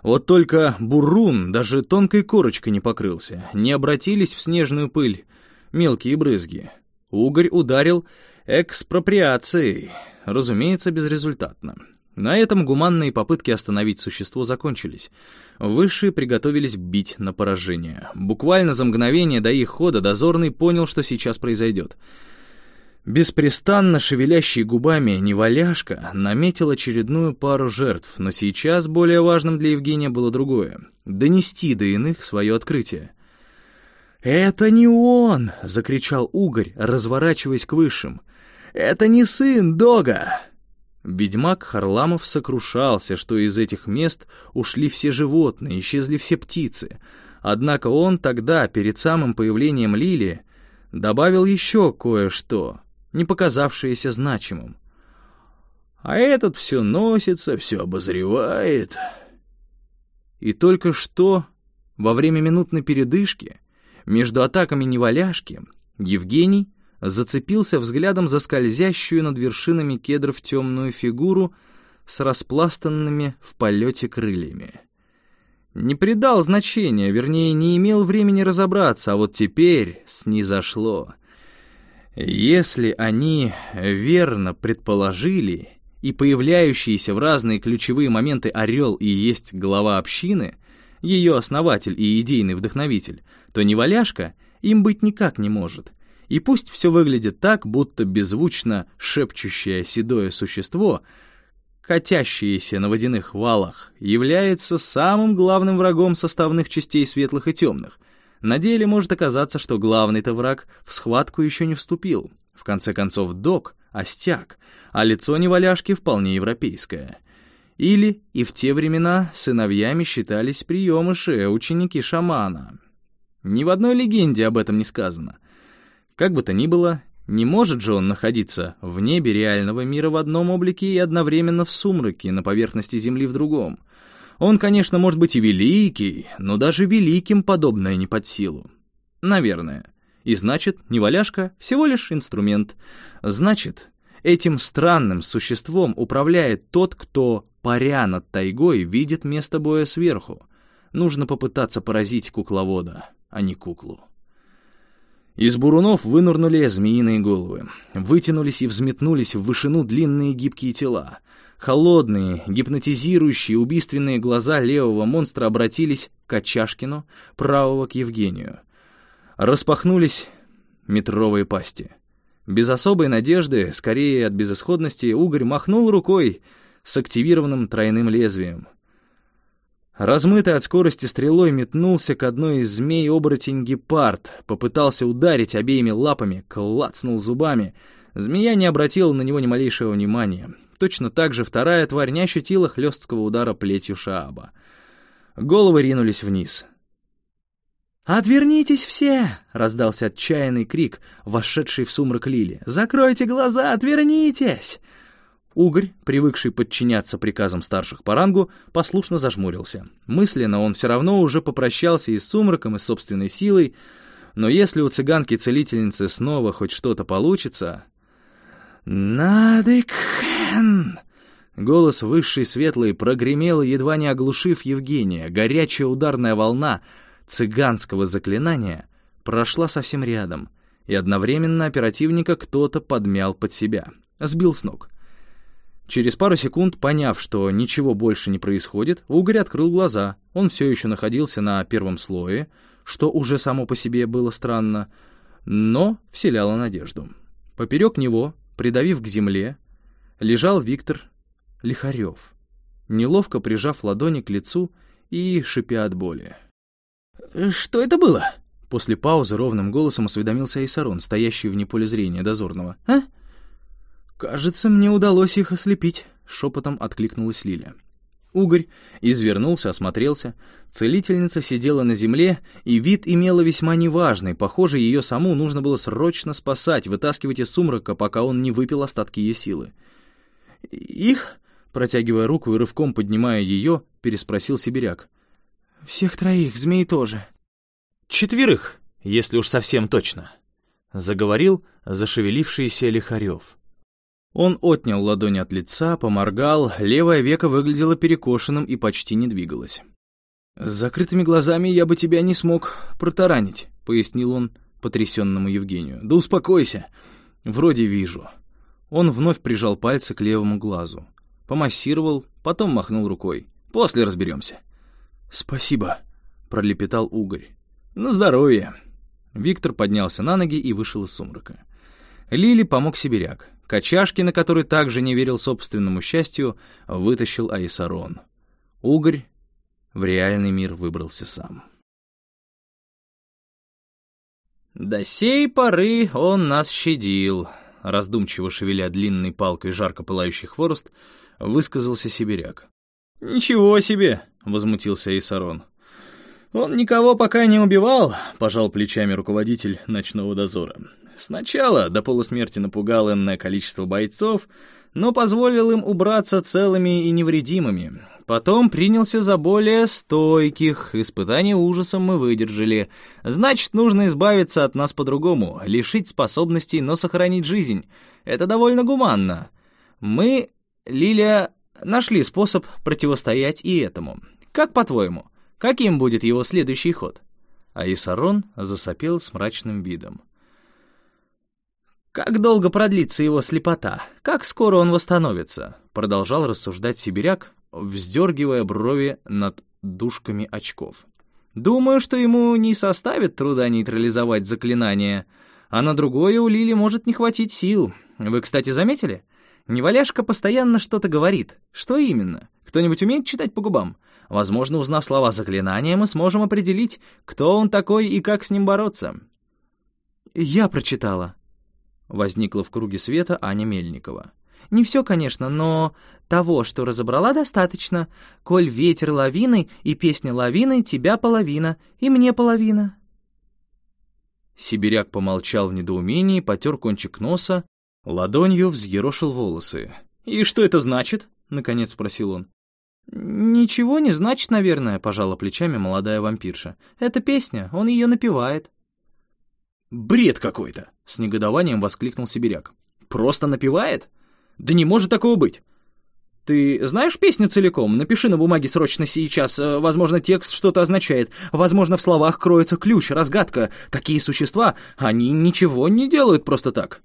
Вот только бурун даже тонкой корочкой не покрылся, не обратились в снежную пыль мелкие брызги. Угорь ударил экспроприацией, разумеется, безрезультатно. На этом гуманные попытки остановить существо закончились. Высшие приготовились бить на поражение. Буквально за мгновение до их хода дозорный понял, что сейчас произойдет. Беспрестанно шевелящий губами неваляшка наметил очередную пару жертв, но сейчас более важным для Евгения было другое — донести до иных свое открытие. «Это не он!» — закричал Угорь, разворачиваясь к высшим — это не сын Дога!» Ведьмак Харламов сокрушался, что из этих мест ушли все животные, исчезли все птицы. Однако он тогда, перед самым появлением Лили, добавил еще кое-что, не показавшееся значимым. А этот все носится, все обозревает. И только что, во время минутной передышки, между атаками неваляшки, Евгений зацепился взглядом за скользящую над вершинами кедров темную фигуру с распластанными в полете крыльями. Не придал значения, вернее, не имел времени разобраться, а вот теперь снизошло. Если они верно предположили, и появляющийся в разные ключевые моменты орел и есть глава общины, ее основатель и идейный вдохновитель, то неваляшка им быть никак не может — и пусть все выглядит так, будто беззвучно шепчущее седое существо, катящееся на водяных валах, является самым главным врагом составных частей светлых и темных. На деле может оказаться, что главный-то враг в схватку еще не вступил. В конце концов, док — остяк, а лицо неваляшки вполне европейское. Или и в те времена сыновьями считались приемыши, ученики шамана. Ни в одной легенде об этом не сказано. Как бы то ни было, не может же он находиться в небе реального мира в одном облике и одновременно в сумраке на поверхности Земли в другом. Он, конечно, может быть и великий, но даже великим подобное не под силу. Наверное. И значит, неваляшка — всего лишь инструмент. Значит, этим странным существом управляет тот, кто, паря над тайгой, видит место боя сверху. Нужно попытаться поразить кукловода, а не куклу. Из бурунов вынырнули змеиные головы. Вытянулись и взметнулись в вышину длинные гибкие тела. Холодные, гипнотизирующие, убийственные глаза левого монстра обратились к Очашкину, правого к Евгению. Распахнулись метровые пасти. Без особой надежды, скорее от безысходности, угорь махнул рукой с активированным тройным лезвием. Размытый от скорости стрелой метнулся к одной из змей оборотень гепард, попытался ударить обеими лапами, клацнул зубами. Змея не обратила на него ни малейшего внимания. Точно так же вторая тварь не ощутила хлесткого удара плетью Шааба. Головы ринулись вниз. «Отвернитесь все!» — раздался отчаянный крик, вошедший в сумрак Лили. «Закройте глаза, отвернитесь!» Угорь, привыкший подчиняться приказам старших по рангу, послушно зажмурился. Мысленно он все равно уже попрощался и с сумраком, и с собственной силой, но если у цыганки-целительницы снова хоть что-то получится... «Надыкхэн!» Голос высший светлый прогремел, едва не оглушив Евгения. Горячая ударная волна цыганского заклинания прошла совсем рядом, и одновременно оперативника кто-то подмял под себя, сбил с ног. Через пару секунд, поняв, что ничего больше не происходит, Угорь открыл глаза. Он все еще находился на первом слое, что уже само по себе было странно, но вселяло надежду. Поперек него, придавив к земле, лежал Виктор Лихарев, неловко прижав ладони к лицу и шипя от боли. «Что это было?» После паузы ровным голосом осведомился Айсарон, стоящий вне поля зрения дозорного. «А?» «Кажется, мне удалось их ослепить», — шепотом откликнулась Лиля. Угорь извернулся, осмотрелся. Целительница сидела на земле, и вид имела весьма неважный. Похоже, ее саму нужно было срочно спасать, вытаскивать из сумрака, пока он не выпил остатки ее силы. «Их?» — протягивая руку и рывком поднимая ее, переспросил сибиряк. «Всех троих, змей тоже». «Четверых, если уж совсем точно», — заговорил зашевелившийся Лихарев. Он отнял ладонь от лица, поморгал, левое веко выглядело перекошенным и почти не двигалось. «С закрытыми глазами я бы тебя не смог протаранить», — пояснил он потрясенному Евгению. «Да успокойся. Вроде вижу». Он вновь прижал пальцы к левому глазу. Помассировал, потом махнул рукой. «После разберемся». «Спасибо», — пролепетал угорь. «На здоровье». Виктор поднялся на ноги и вышел из сумрака. Лили помог сибиряк. Качашки, на который также не верил собственному счастью, вытащил Аисарон. Угорь в реальный мир выбрался сам. «До сей поры он нас щадил», — раздумчиво шевеля длинной палкой жарко пылающий хворост, высказался сибиряк. «Ничего себе!» — возмутился Аисарон. «Он никого пока не убивал», — пожал плечами руководитель ночного дозора. Сначала до полусмерти напугал энное количество бойцов, но позволил им убраться целыми и невредимыми. Потом принялся за более стойких. Испытания ужасом мы выдержали. Значит, нужно избавиться от нас по-другому, лишить способностей, но сохранить жизнь. Это довольно гуманно. Мы, Лилия, нашли способ противостоять и этому. Как по-твоему, каким будет его следующий ход?» А Исарон засопел с мрачным видом. «Как долго продлится его слепота? Как скоро он восстановится?» Продолжал рассуждать сибиряк, вздергивая брови над дужками очков. «Думаю, что ему не составит труда нейтрализовать заклинание, а на другое у Лили может не хватить сил. Вы, кстати, заметили? Неваляшка постоянно что-то говорит. Что именно? Кто-нибудь умеет читать по губам? Возможно, узнав слова заклинания, мы сможем определить, кто он такой и как с ним бороться». «Я прочитала», Возникла в круге света Аня Мельникова. «Не все, конечно, но того, что разобрала, достаточно. Коль ветер лавины и песня лавины, тебя половина, и мне половина». Сибиряк помолчал в недоумении, потер кончик носа, ладонью взъерошил волосы. «И что это значит?» — наконец спросил он. «Ничего не значит, наверное», — пожала плечами молодая вампирша. «Это песня, он ее напевает». «Бред какой-то!» — с негодованием воскликнул сибиряк. «Просто напевает? Да не может такого быть!» Ты знаешь песню целиком? Напиши на бумаге срочно сейчас. Э, возможно, текст что-то означает. Возможно, в словах кроется ключ, разгадка. Такие существа, они ничего не делают просто так».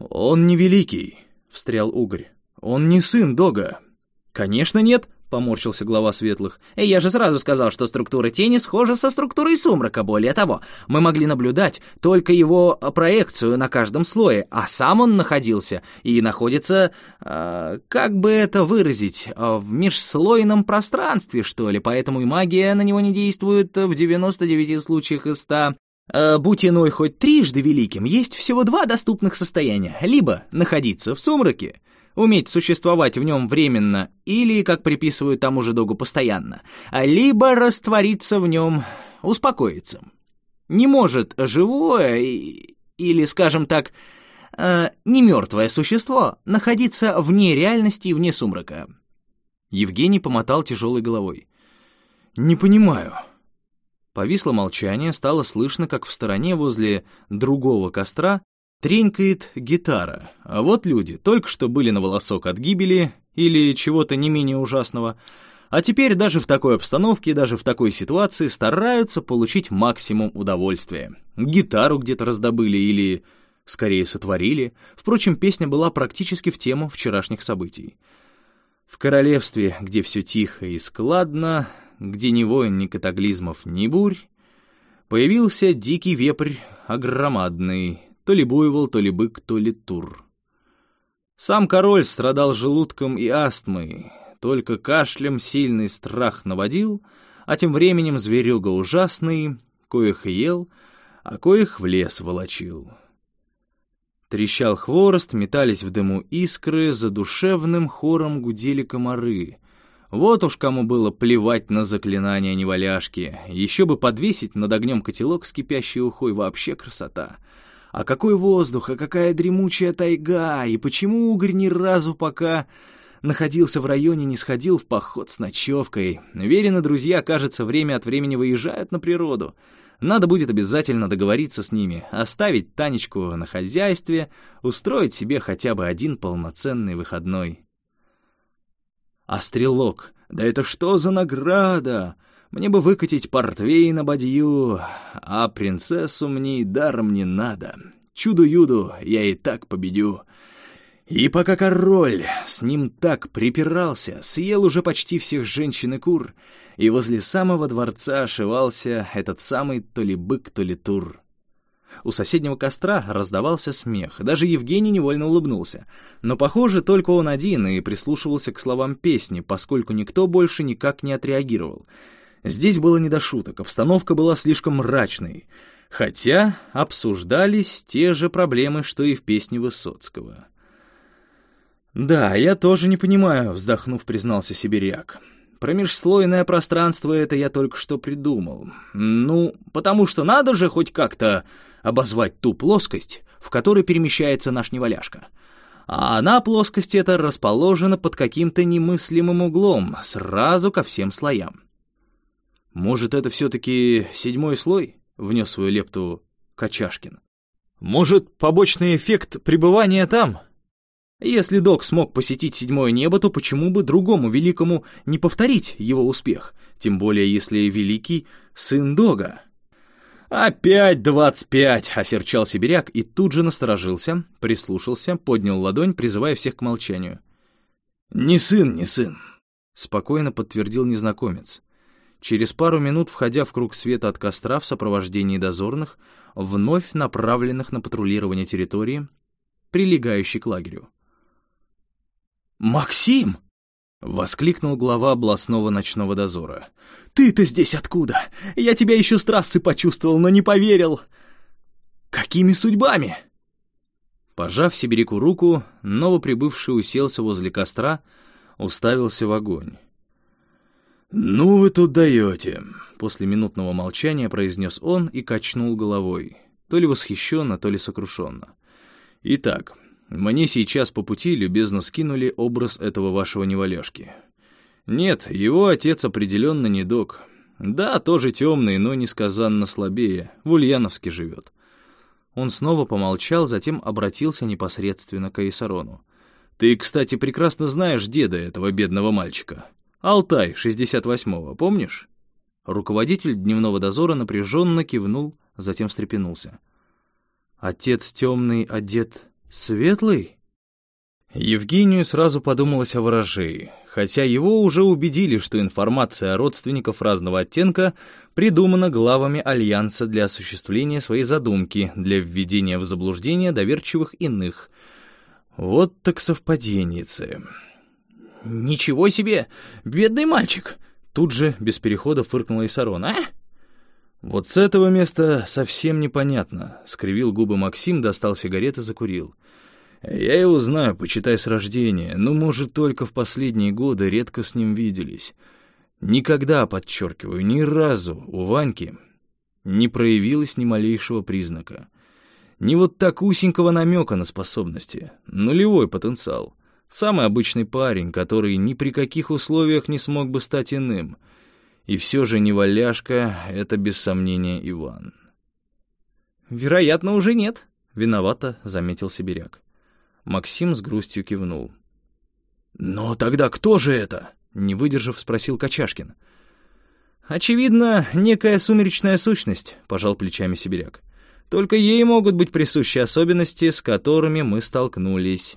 «Он не великий», — встрял Угорь. «Он не сын Дога». «Конечно нет», поморщился глава светлых. «Эй, я же сразу сказал, что структура тени схожа со структурой сумрака. Более того, мы могли наблюдать только его а, проекцию на каждом слое, а сам он находился и находится, э, как бы это выразить, э, в межслойном пространстве, что ли, поэтому и магия на него не действует в 99 случаях из 100. Э, будь иной хоть трижды великим, есть всего два доступных состояния. Либо находиться в сумраке, уметь существовать в нем временно или, как приписывают тому же Догу, постоянно, либо раствориться в нем, успокоиться. Не может живое или, скажем так, э, не мертвое существо находиться вне реальности и вне сумрака. Евгений помотал тяжелой головой. «Не понимаю». Повисло молчание, стало слышно, как в стороне возле другого костра Тренькает гитара, а вот люди только что были на волосок от гибели или чего-то не менее ужасного, а теперь даже в такой обстановке, даже в такой ситуации стараются получить максимум удовольствия. Гитару где-то раздобыли или, скорее, сотворили. Впрочем, песня была практически в тему вчерашних событий. В королевстве, где все тихо и складно, где ни войн, ни катаклизмов, ни бурь, появился дикий вепрь огромадный, то ли буйвол, то ли бык, то ли тур. Сам король страдал желудком и астмой, только кашлем сильный страх наводил, а тем временем зверюга ужасный, коих ел, а коих в лес волочил. Трещал хворост, метались в дыму искры, за душевным хором гудели комары. Вот уж кому было плевать на заклинания неваляшки. Еще бы подвесить над огнем котелок с кипящей ухой, вообще красота. А какой воздух, а какая дремучая тайга, и почему угорь ни разу пока находился в районе, не сходил в поход с ночевкой. Верены друзья, кажется, время от времени выезжают на природу. Надо будет обязательно договориться с ними, оставить Танечку на хозяйстве, устроить себе хотя бы один полноценный выходной. А стрелок, да это что за награда? Мне бы выкатить портвей на бадью, а принцессу мне и даром не надо. Чуду-юду я и так победю. И пока король с ним так припирался, съел уже почти всех женщин и кур, и возле самого дворца ошивался этот самый то ли бык, то ли тур. У соседнего костра раздавался смех, даже Евгений невольно улыбнулся. Но, похоже, только он один и прислушивался к словам песни, поскольку никто больше никак не отреагировал — Здесь было не до шуток, обстановка была слишком мрачной, хотя обсуждались те же проблемы, что и в песне Высоцкого. «Да, я тоже не понимаю», — вздохнув, признался сибиряк. «Про межслойное пространство это я только что придумал. Ну, потому что надо же хоть как-то обозвать ту плоскость, в которой перемещается наш неваляшка. А она, плоскость эта, расположена под каким-то немыслимым углом, сразу ко всем слоям. «Может, это все-таки седьмой слой?» — внес свою лепту Качашкин. «Может, побочный эффект пребывания там?» Если док смог посетить седьмое небо, то почему бы другому великому не повторить его успех? Тем более, если великий сын дога. «Опять двадцать пять!» — осерчал сибиряк и тут же насторожился, прислушался, поднял ладонь, призывая всех к молчанию. «Не сын, не сын», — спокойно подтвердил незнакомец. Через пару минут, входя в круг света от костра в сопровождении дозорных, вновь направленных на патрулирование территории, прилегающей к лагерю. «Максим!» — воскликнул глава областного ночного дозора. «Ты-то здесь откуда? Я тебя еще с трассы почувствовал, но не поверил. Какими судьбами?» Пожав Сибиряку руку, новоприбывший уселся возле костра, уставился в огонь. «Ну вы тут даете!» — после минутного молчания произнес он и качнул головой, то ли восхищенно, то ли сокрушенно. «Итак, мне сейчас по пути любезно скинули образ этого вашего неваляшки. Нет, его отец определенно не док. Да, тоже темный, но несказанно слабее, в Ульяновске живет». Он снова помолчал, затем обратился непосредственно к Айсарону. Ты, кстати, прекрасно знаешь деда этого бедного мальчика. Алтай, 68-го, помнишь?» Руководитель дневного дозора напряженно кивнул, затем встрепенулся. «Отец темный, дед светлый?» Евгению сразу подумалось о ворожее, хотя его уже убедили, что информация о родственников разного оттенка придумана главами Альянса для осуществления своей задумки, для введения в заблуждение доверчивых иных. Вот так совпаденницы. «Ничего себе! Бедный мальчик!» Тут же, без перехода, фыркнула Исарон. «А?» «Вот с этого места совсем непонятно», — скривил губы Максим, достал сигареты, закурил. «Я его знаю, почитай с рождения, но, может, только в последние годы редко с ним виделись. Никогда, подчеркиваю, ни разу у Ваньки не проявилось ни малейшего признака. Ни вот так усенького намека на способности, нулевой потенциал. Самый обычный парень, который ни при каких условиях не смог бы стать иным. И все же не валяшка — это без сомнения Иван. «Вероятно, уже нет», — виновато заметил Сибиряк. Максим с грустью кивнул. «Но тогда кто же это?» — не выдержав, спросил Качашкин. «Очевидно, некая сумеречная сущность», — пожал плечами Сибиряк. «Только ей могут быть присущи особенности, с которыми мы столкнулись».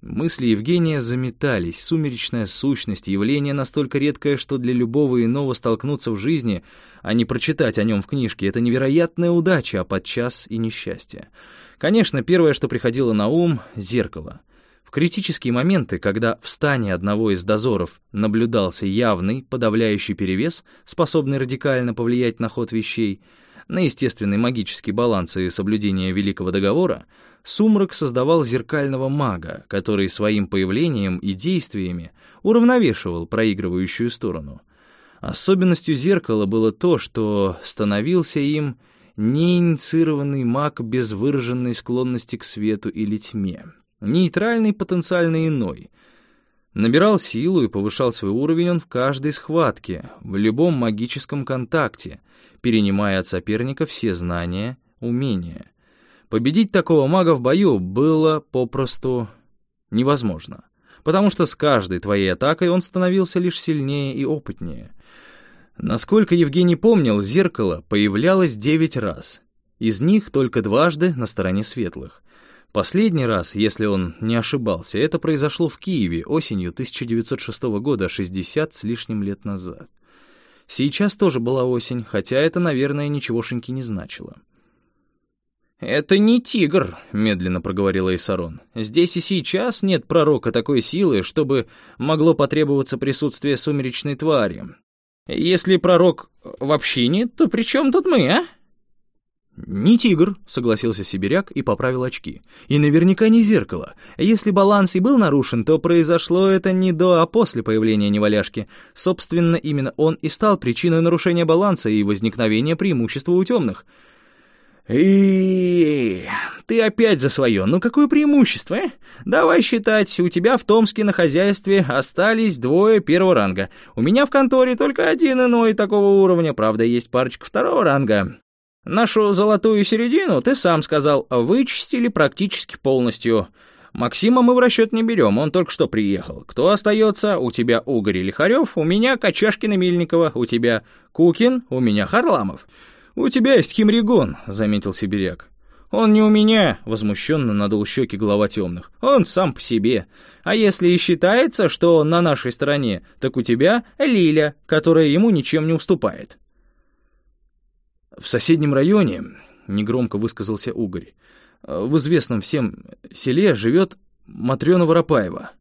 Мысли Евгения заметались, сумеречная сущность, явление настолько редкое, что для любого иного столкнуться в жизни, а не прочитать о нем в книжке, это невероятная удача, а подчас и несчастье. Конечно, первое, что приходило на ум — зеркало. В критические моменты, когда в стане одного из дозоров наблюдался явный, подавляющий перевес, способный радикально повлиять на ход вещей, на естественный магический баланс и соблюдение Великого Договора, Сумрак создавал зеркального мага, который своим появлением и действиями уравновешивал проигрывающую сторону. Особенностью зеркала было то, что становился им неинициированный маг без выраженной склонности к свету или тьме, нейтральный потенциально иной. Набирал силу и повышал свой уровень он в каждой схватке, в любом магическом контакте, перенимая от соперника все знания, умения. Победить такого мага в бою было попросту невозможно, потому что с каждой твоей атакой он становился лишь сильнее и опытнее — Насколько Евгений помнил, зеркало появлялось девять раз. Из них только дважды на стороне светлых. Последний раз, если он не ошибался, это произошло в Киеве осенью 1906 года, 60 с лишним лет назад. Сейчас тоже была осень, хотя это, наверное, ничегошеньки не значило. «Это не тигр», — медленно проговорила Исарон. «Здесь и сейчас нет пророка такой силы, чтобы могло потребоваться присутствие сумеречной твари. Если пророк в общине, то при чем тут мы, а?» «Не тигр», — согласился сибиряк и поправил очки. «И наверняка не зеркало. Если баланс и был нарушен, то произошло это не до, а после появления неваляшки. Собственно, именно он и стал причиной нарушения баланса и возникновения преимущества у темных. И ты опять за свое. Ну какое преимущество, э? Давай считать, у тебя в Томске на хозяйстве остались двое первого ранга. У меня в конторе только один иной такого уровня, правда, есть парочка второго ранга. Нашу золотую середину, ты сам сказал, вычистили практически полностью. Максима мы в расчет не берем, он только что приехал. Кто остается? У тебя Угорь Лихарев, у меня Качашкин и Мельникова, у тебя Кукин, у меня Харламов. «У тебя есть химригон», — заметил сибиряк. «Он не у меня», — возмущенно надул щеки глава темных. «Он сам по себе. А если и считается, что на нашей стороне, так у тебя Лиля, которая ему ничем не уступает». «В соседнем районе», — негромко высказался Угорь, «в известном всем селе живет Матрена Воропаева.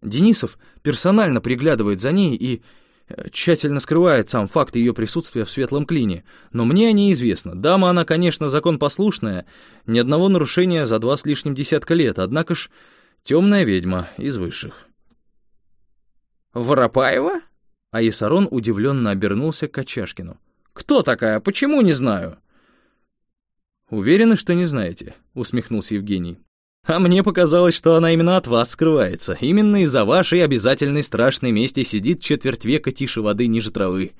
Денисов персонально приглядывает за ней и тщательно скрывает сам факт ее присутствия в светлом клине, но мне неизвестно. Дама она, конечно, законопослушная, ни одного нарушения за два с лишним десятка лет, однако ж темная ведьма из высших. «Воропаева?» А Исарон удивленно обернулся к Качашкину. «Кто такая? Почему не знаю?» «Уверены, что не знаете?» — усмехнулся Евгений. А мне показалось, что она именно от вас скрывается. Именно из-за вашей обязательной страшной мести сидит четверть века тише воды ниже травы.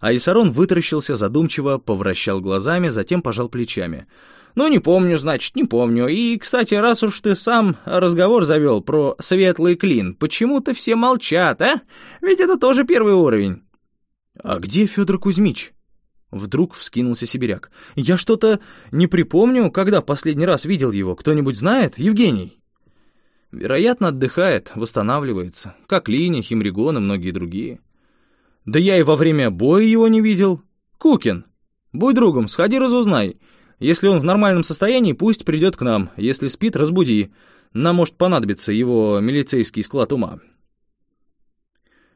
А Исарон вытаращился задумчиво, повращал глазами, затем пожал плечами. «Ну, не помню, значит, не помню. И, кстати, раз уж ты сам разговор завел про светлый клин, почему-то все молчат, а? Ведь это тоже первый уровень». «А где Федор Кузьмич?» Вдруг вскинулся сибиряк. «Я что-то не припомню, когда в последний раз видел его. Кто-нибудь знает? Евгений?» «Вероятно, отдыхает, восстанавливается. Как Линя, Химригон и многие другие». Да я и во время боя его не видел. Кукин, будь другом, сходи разузнай. Если он в нормальном состоянии, пусть придет к нам. Если спит, разбуди. Нам может понадобиться его милицейский склад ума».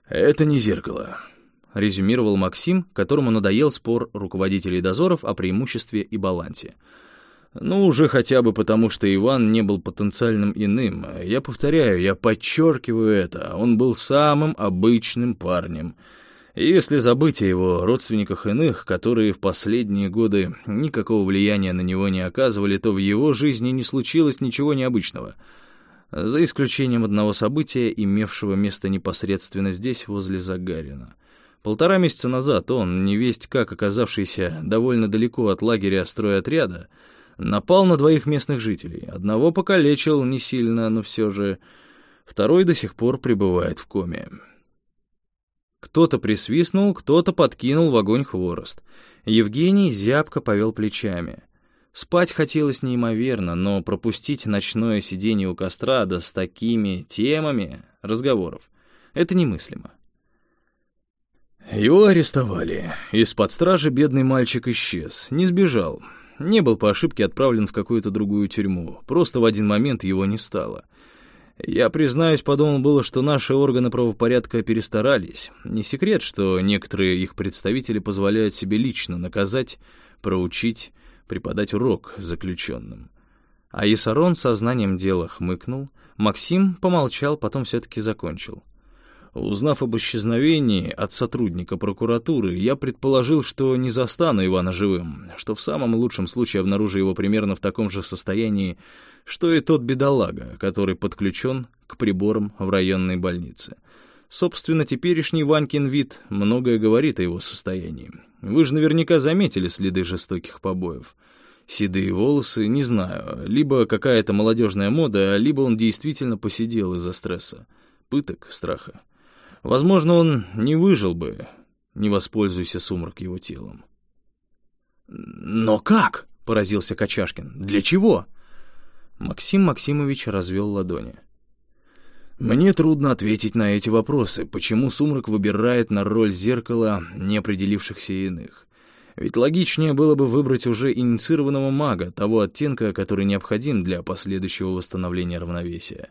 «Это не зеркало», — резюмировал Максим, которому надоел спор руководителей дозоров о преимуществе и балансе. «Ну, уже хотя бы потому, что Иван не был потенциальным иным. Я повторяю, я подчеркиваю это. Он был самым обычным парнем». И если забыть о его родственниках иных, которые в последние годы никакого влияния на него не оказывали, то в его жизни не случилось ничего необычного, за исключением одного события, имевшего место непосредственно здесь, возле Загарина. Полтора месяца назад он, невесть как оказавшийся довольно далеко от лагеря стройотряда, напал на двоих местных жителей. Одного покалечил не сильно, но все же... Второй до сих пор пребывает в коме. Кто-то присвистнул, кто-то подкинул в огонь хворост. Евгений зябко повел плечами. Спать хотелось неимоверно, но пропустить ночное сидение у костра да с такими темами разговоров — это немыслимо. Его арестовали. Из-под стражи бедный мальчик исчез, не сбежал. Не был по ошибке отправлен в какую-то другую тюрьму. Просто в один момент его не стало — я, признаюсь, подумал было, что наши органы правопорядка перестарались. Не секрет, что некоторые их представители позволяют себе лично наказать, проучить, преподать урок заключенным. А Исарон сознанием дела хмыкнул, Максим помолчал, потом все-таки закончил. Узнав об исчезновении от сотрудника прокуратуры, я предположил, что не застану Ивана живым, что в самом лучшем случае обнаружу его примерно в таком же состоянии, что и тот бедолага, который подключен к приборам в районной больнице. Собственно, теперешний Ванькин вид многое говорит о его состоянии. Вы же наверняка заметили следы жестоких побоев. Седые волосы, не знаю, либо какая-то молодежная мода, либо он действительно посидел из-за стресса, пыток, страха. Возможно, он не выжил бы, не воспользуйся сумрак его телом. «Но как?» — поразился Качашкин. «Для чего?» Максим Максимович развел ладони. «Мне трудно ответить на эти вопросы, почему сумрак выбирает на роль зеркала неопределившихся иных. Ведь логичнее было бы выбрать уже инициированного мага, того оттенка, который необходим для последующего восстановления равновесия.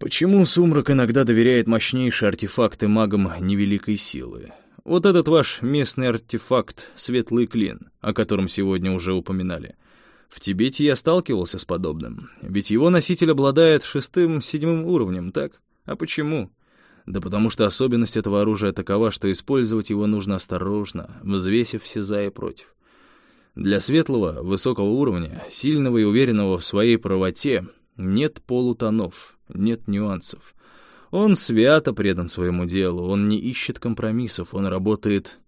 Почему Сумрак иногда доверяет мощнейшие артефакты магам невеликой силы? Вот этот ваш местный артефакт «Светлый клин», о котором сегодня уже упоминали. В Тибете я сталкивался с подобным, ведь его носитель обладает шестым-седьмым уровнем, так? А почему? Да потому что особенность этого оружия такова, что использовать его нужно осторожно, взвесив все за и против. Для светлого, высокого уровня, сильного и уверенного в своей правоте, нет полутонов, нет нюансов. Он свято предан своему делу, он не ищет компромиссов, он работает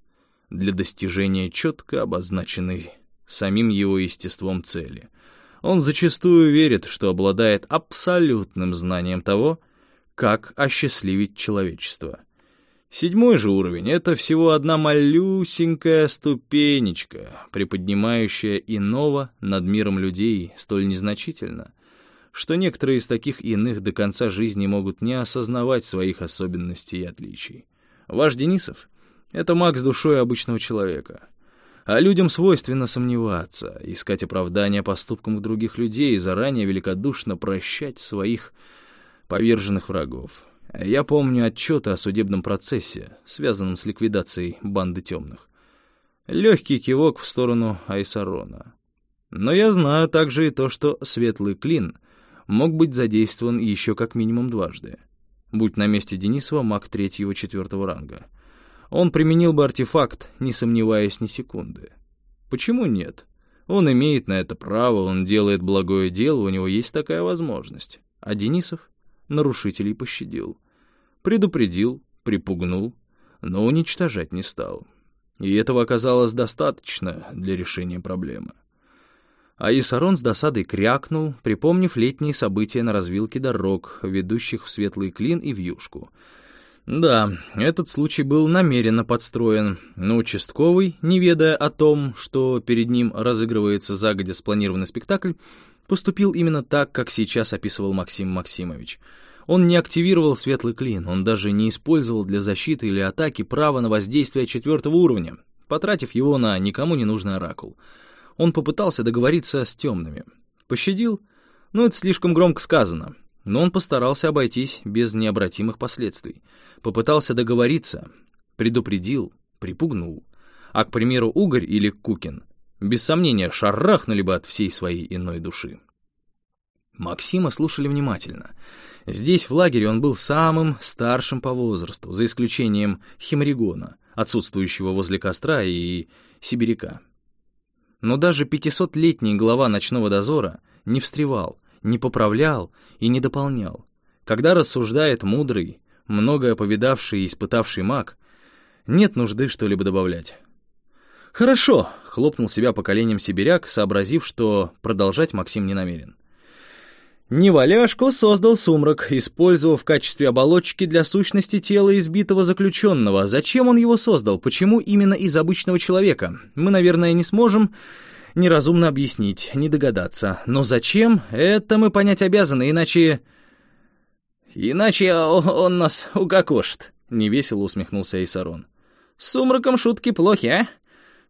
для достижения четко обозначенной самим его естеством цели. Он зачастую верит, что обладает абсолютным знанием того, как осчастливить человечество. Седьмой же уровень — это всего одна малюсенькая ступенечка, приподнимающая иного над миром людей столь незначительно — что некоторые из таких иных до конца жизни могут не осознавать своих особенностей и отличий. Ваш Денисов — это маг с душой обычного человека. А людям свойственно сомневаться, искать оправдания поступкам других людей и заранее великодушно прощать своих поверженных врагов. Я помню отчеты о судебном процессе, связанном с ликвидацией банды темных. Легкий кивок в сторону Айсарона. Но я знаю также и то, что Светлый Клин мог быть задействован еще как минимум дважды. Будь на месте Денисова маг третьего-четвертого ранга. Он применил бы артефакт, не сомневаясь ни секунды. Почему нет? Он имеет на это право, он делает благое дело, у него есть такая возможность. А Денисов нарушителей пощадил. Предупредил, припугнул, но уничтожать не стал. И этого оказалось достаточно для решения проблемы. А Исарон с досадой крякнул, припомнив летние события на развилке дорог, ведущих в Светлый Клин и в Юшку. Да, этот случай был намеренно подстроен, но участковый, не ведая о том, что перед ним разыгрывается загодя спланированный спектакль, поступил именно так, как сейчас описывал Максим Максимович. Он не активировал Светлый Клин, он даже не использовал для защиты или атаки право на воздействие четвертого уровня, потратив его на никому не нужный оракул — он попытался договориться с темными. Пощадил? Ну, это слишком громко сказано. Но он постарался обойтись без необратимых последствий. Попытался договориться, предупредил, припугнул. А, к примеру, Угорь или Кукин, без сомнения, шарахнули бы от всей своей иной души. Максима слушали внимательно. Здесь, в лагере, он был самым старшим по возрасту, за исключением Химригона, отсутствующего возле костра, и Сибиряка. Но даже пятисотлетний глава ночного дозора не встревал, не поправлял и не дополнял. Когда рассуждает мудрый, многое повидавший и испытавший маг, нет нужды что-либо добавлять. «Хорошо», — хлопнул себя по коленям сибиряк, сообразив, что продолжать Максим не намерен. Неваляшку создал сумрак, использовав в качестве оболочки для сущности тела избитого заключенного. Зачем он его создал? Почему именно из обычного человека? Мы, наверное, не сможем неразумно объяснить, не догадаться. Но зачем? Это мы понять обязаны, иначе... Иначе он нас укокошит, — невесело усмехнулся Исарон. С сумраком шутки плохи, а?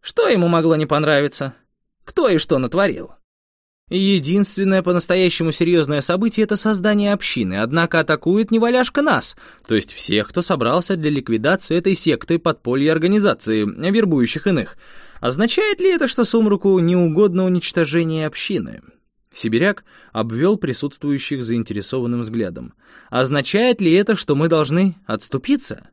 Что ему могло не понравиться? Кто и что натворил? Единственное по-настоящему серьезное событие — это создание общины, однако атакует неваляшка нас, то есть всех, кто собрался для ликвидации этой секты подполья организации, вербующих иных. Означает ли это, что Сумруку не угодно уничтожение общины? Сибиряк обвел присутствующих заинтересованным взглядом. «Означает ли это, что мы должны отступиться?»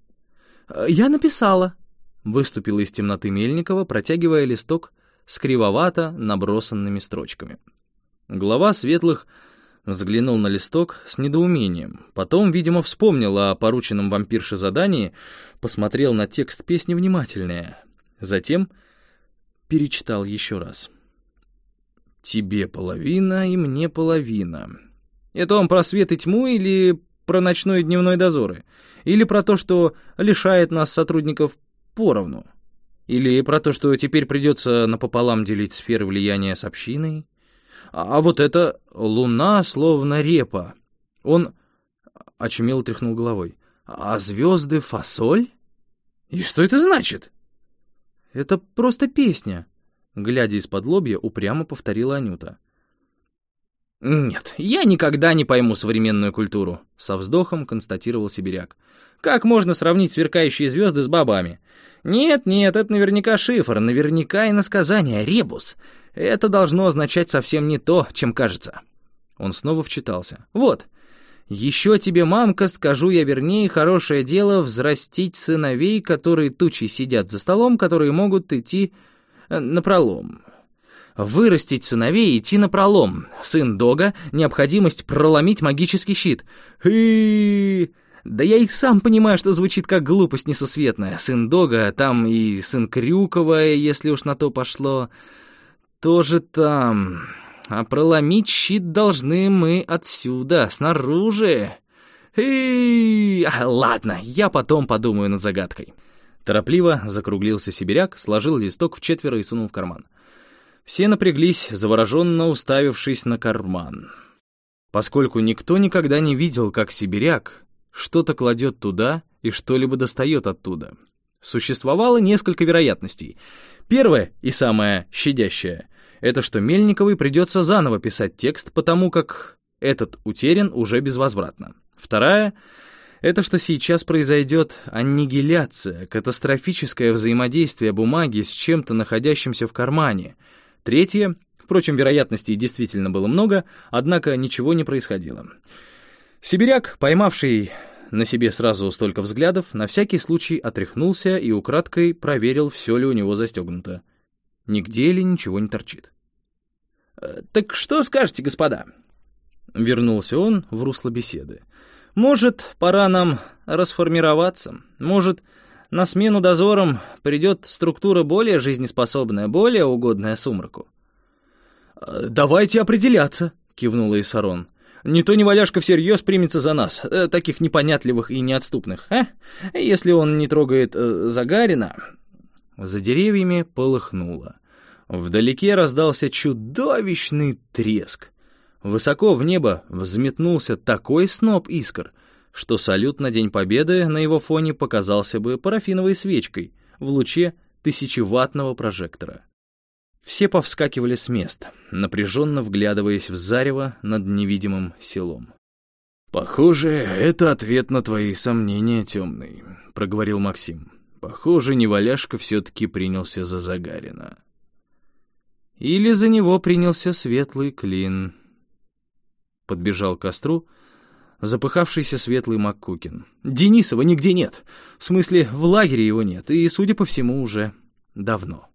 «Я написала», — выступила из темноты Мельникова, протягивая листок с кривовато набросанными строчками. Глава Светлых взглянул на листок с недоумением. Потом, видимо, вспомнил о порученном вампирше задании, посмотрел на текст песни внимательнее. Затем перечитал еще раз. «Тебе половина и мне половина». Это он про свет и тьму или про ночной и дневной дозоры? Или про то, что лишает нас сотрудников поровну? Или про то, что теперь придется напополам делить сферы влияния с общиной? А, а вот это луна словно репа. Он очумело тряхнул головой. А звезды фасоль? И что это значит? Это просто песня. Глядя из-под лобья, упрямо повторила Анюта. «Нет, я никогда не пойму современную культуру», — со вздохом констатировал сибиряк. «Как можно сравнить сверкающие звезды с бабами? Нет, нет, это наверняка шифр, наверняка и насказание, ребус. Это должно означать совсем не то, чем кажется. Он снова вчитался. Вот. Еще тебе, мамка, скажу я вернее, хорошее дело взрастить сыновей, которые тучи сидят за столом, которые могут идти э, напролом. Вырастить сыновей и идти напролом. Сын Дога — необходимость проломить магический щит. Хы да я и сам понимаю, что звучит как глупость несусветная. Сын Дога, там и сын Крюкова, если уж на то пошло тоже там. А проломить щит должны мы отсюда, снаружи. Эй, ладно, я потом подумаю над загадкой. Торопливо закруглился сибиряк, сложил листок в четверо и сунул в карман. Все напряглись, завороженно уставившись на карман. Поскольку никто никогда не видел, как сибиряк что-то кладет туда и что-либо достает оттуда. Существовало несколько вероятностей. Первая и самая щадящая — это что Мельниковой придется заново писать текст, потому как этот утерян уже безвозвратно. Вторая — это что сейчас произойдет аннигиляция, катастрофическое взаимодействие бумаги с чем-то находящимся в кармане. Третье — впрочем, вероятностей действительно было много, однако ничего не происходило. Сибиряк, поймавший на себе сразу столько взглядов, на всякий случай отряхнулся и украдкой проверил, все ли у него застегнуто. Нигде ли ничего не торчит. «Э, «Так что скажете, господа?» Вернулся он в русло беседы. «Может, пора нам расформироваться? Может, На смену дозорам придет структура более жизнеспособная, более угодная сумраку. «Э, «Давайте определяться», — кивнула Исарон. «Не то неваляшка всерьез примется за нас, э, таких непонятливых и неотступных, а? Если он не трогает э, Загарина...» За деревьями полыхнуло. Вдалеке раздался чудовищный треск. Высоко в небо взметнулся такой сноп искр, что салют на День Победы на его фоне показался бы парафиновой свечкой в луче тысячеваттного прожектора. Все повскакивали с мест, напряженно вглядываясь в зарево над невидимым селом. «Похоже, это ответ на твои сомнения, темный», — проговорил Максим. «Похоже, неваляшка все-таки принялся за Загарина». Или за него принялся светлый клин. Подбежал к костру запыхавшийся светлый Маккукин. «Денисова нигде нет. В смысле, в лагере его нет, и, судя по всему, уже давно».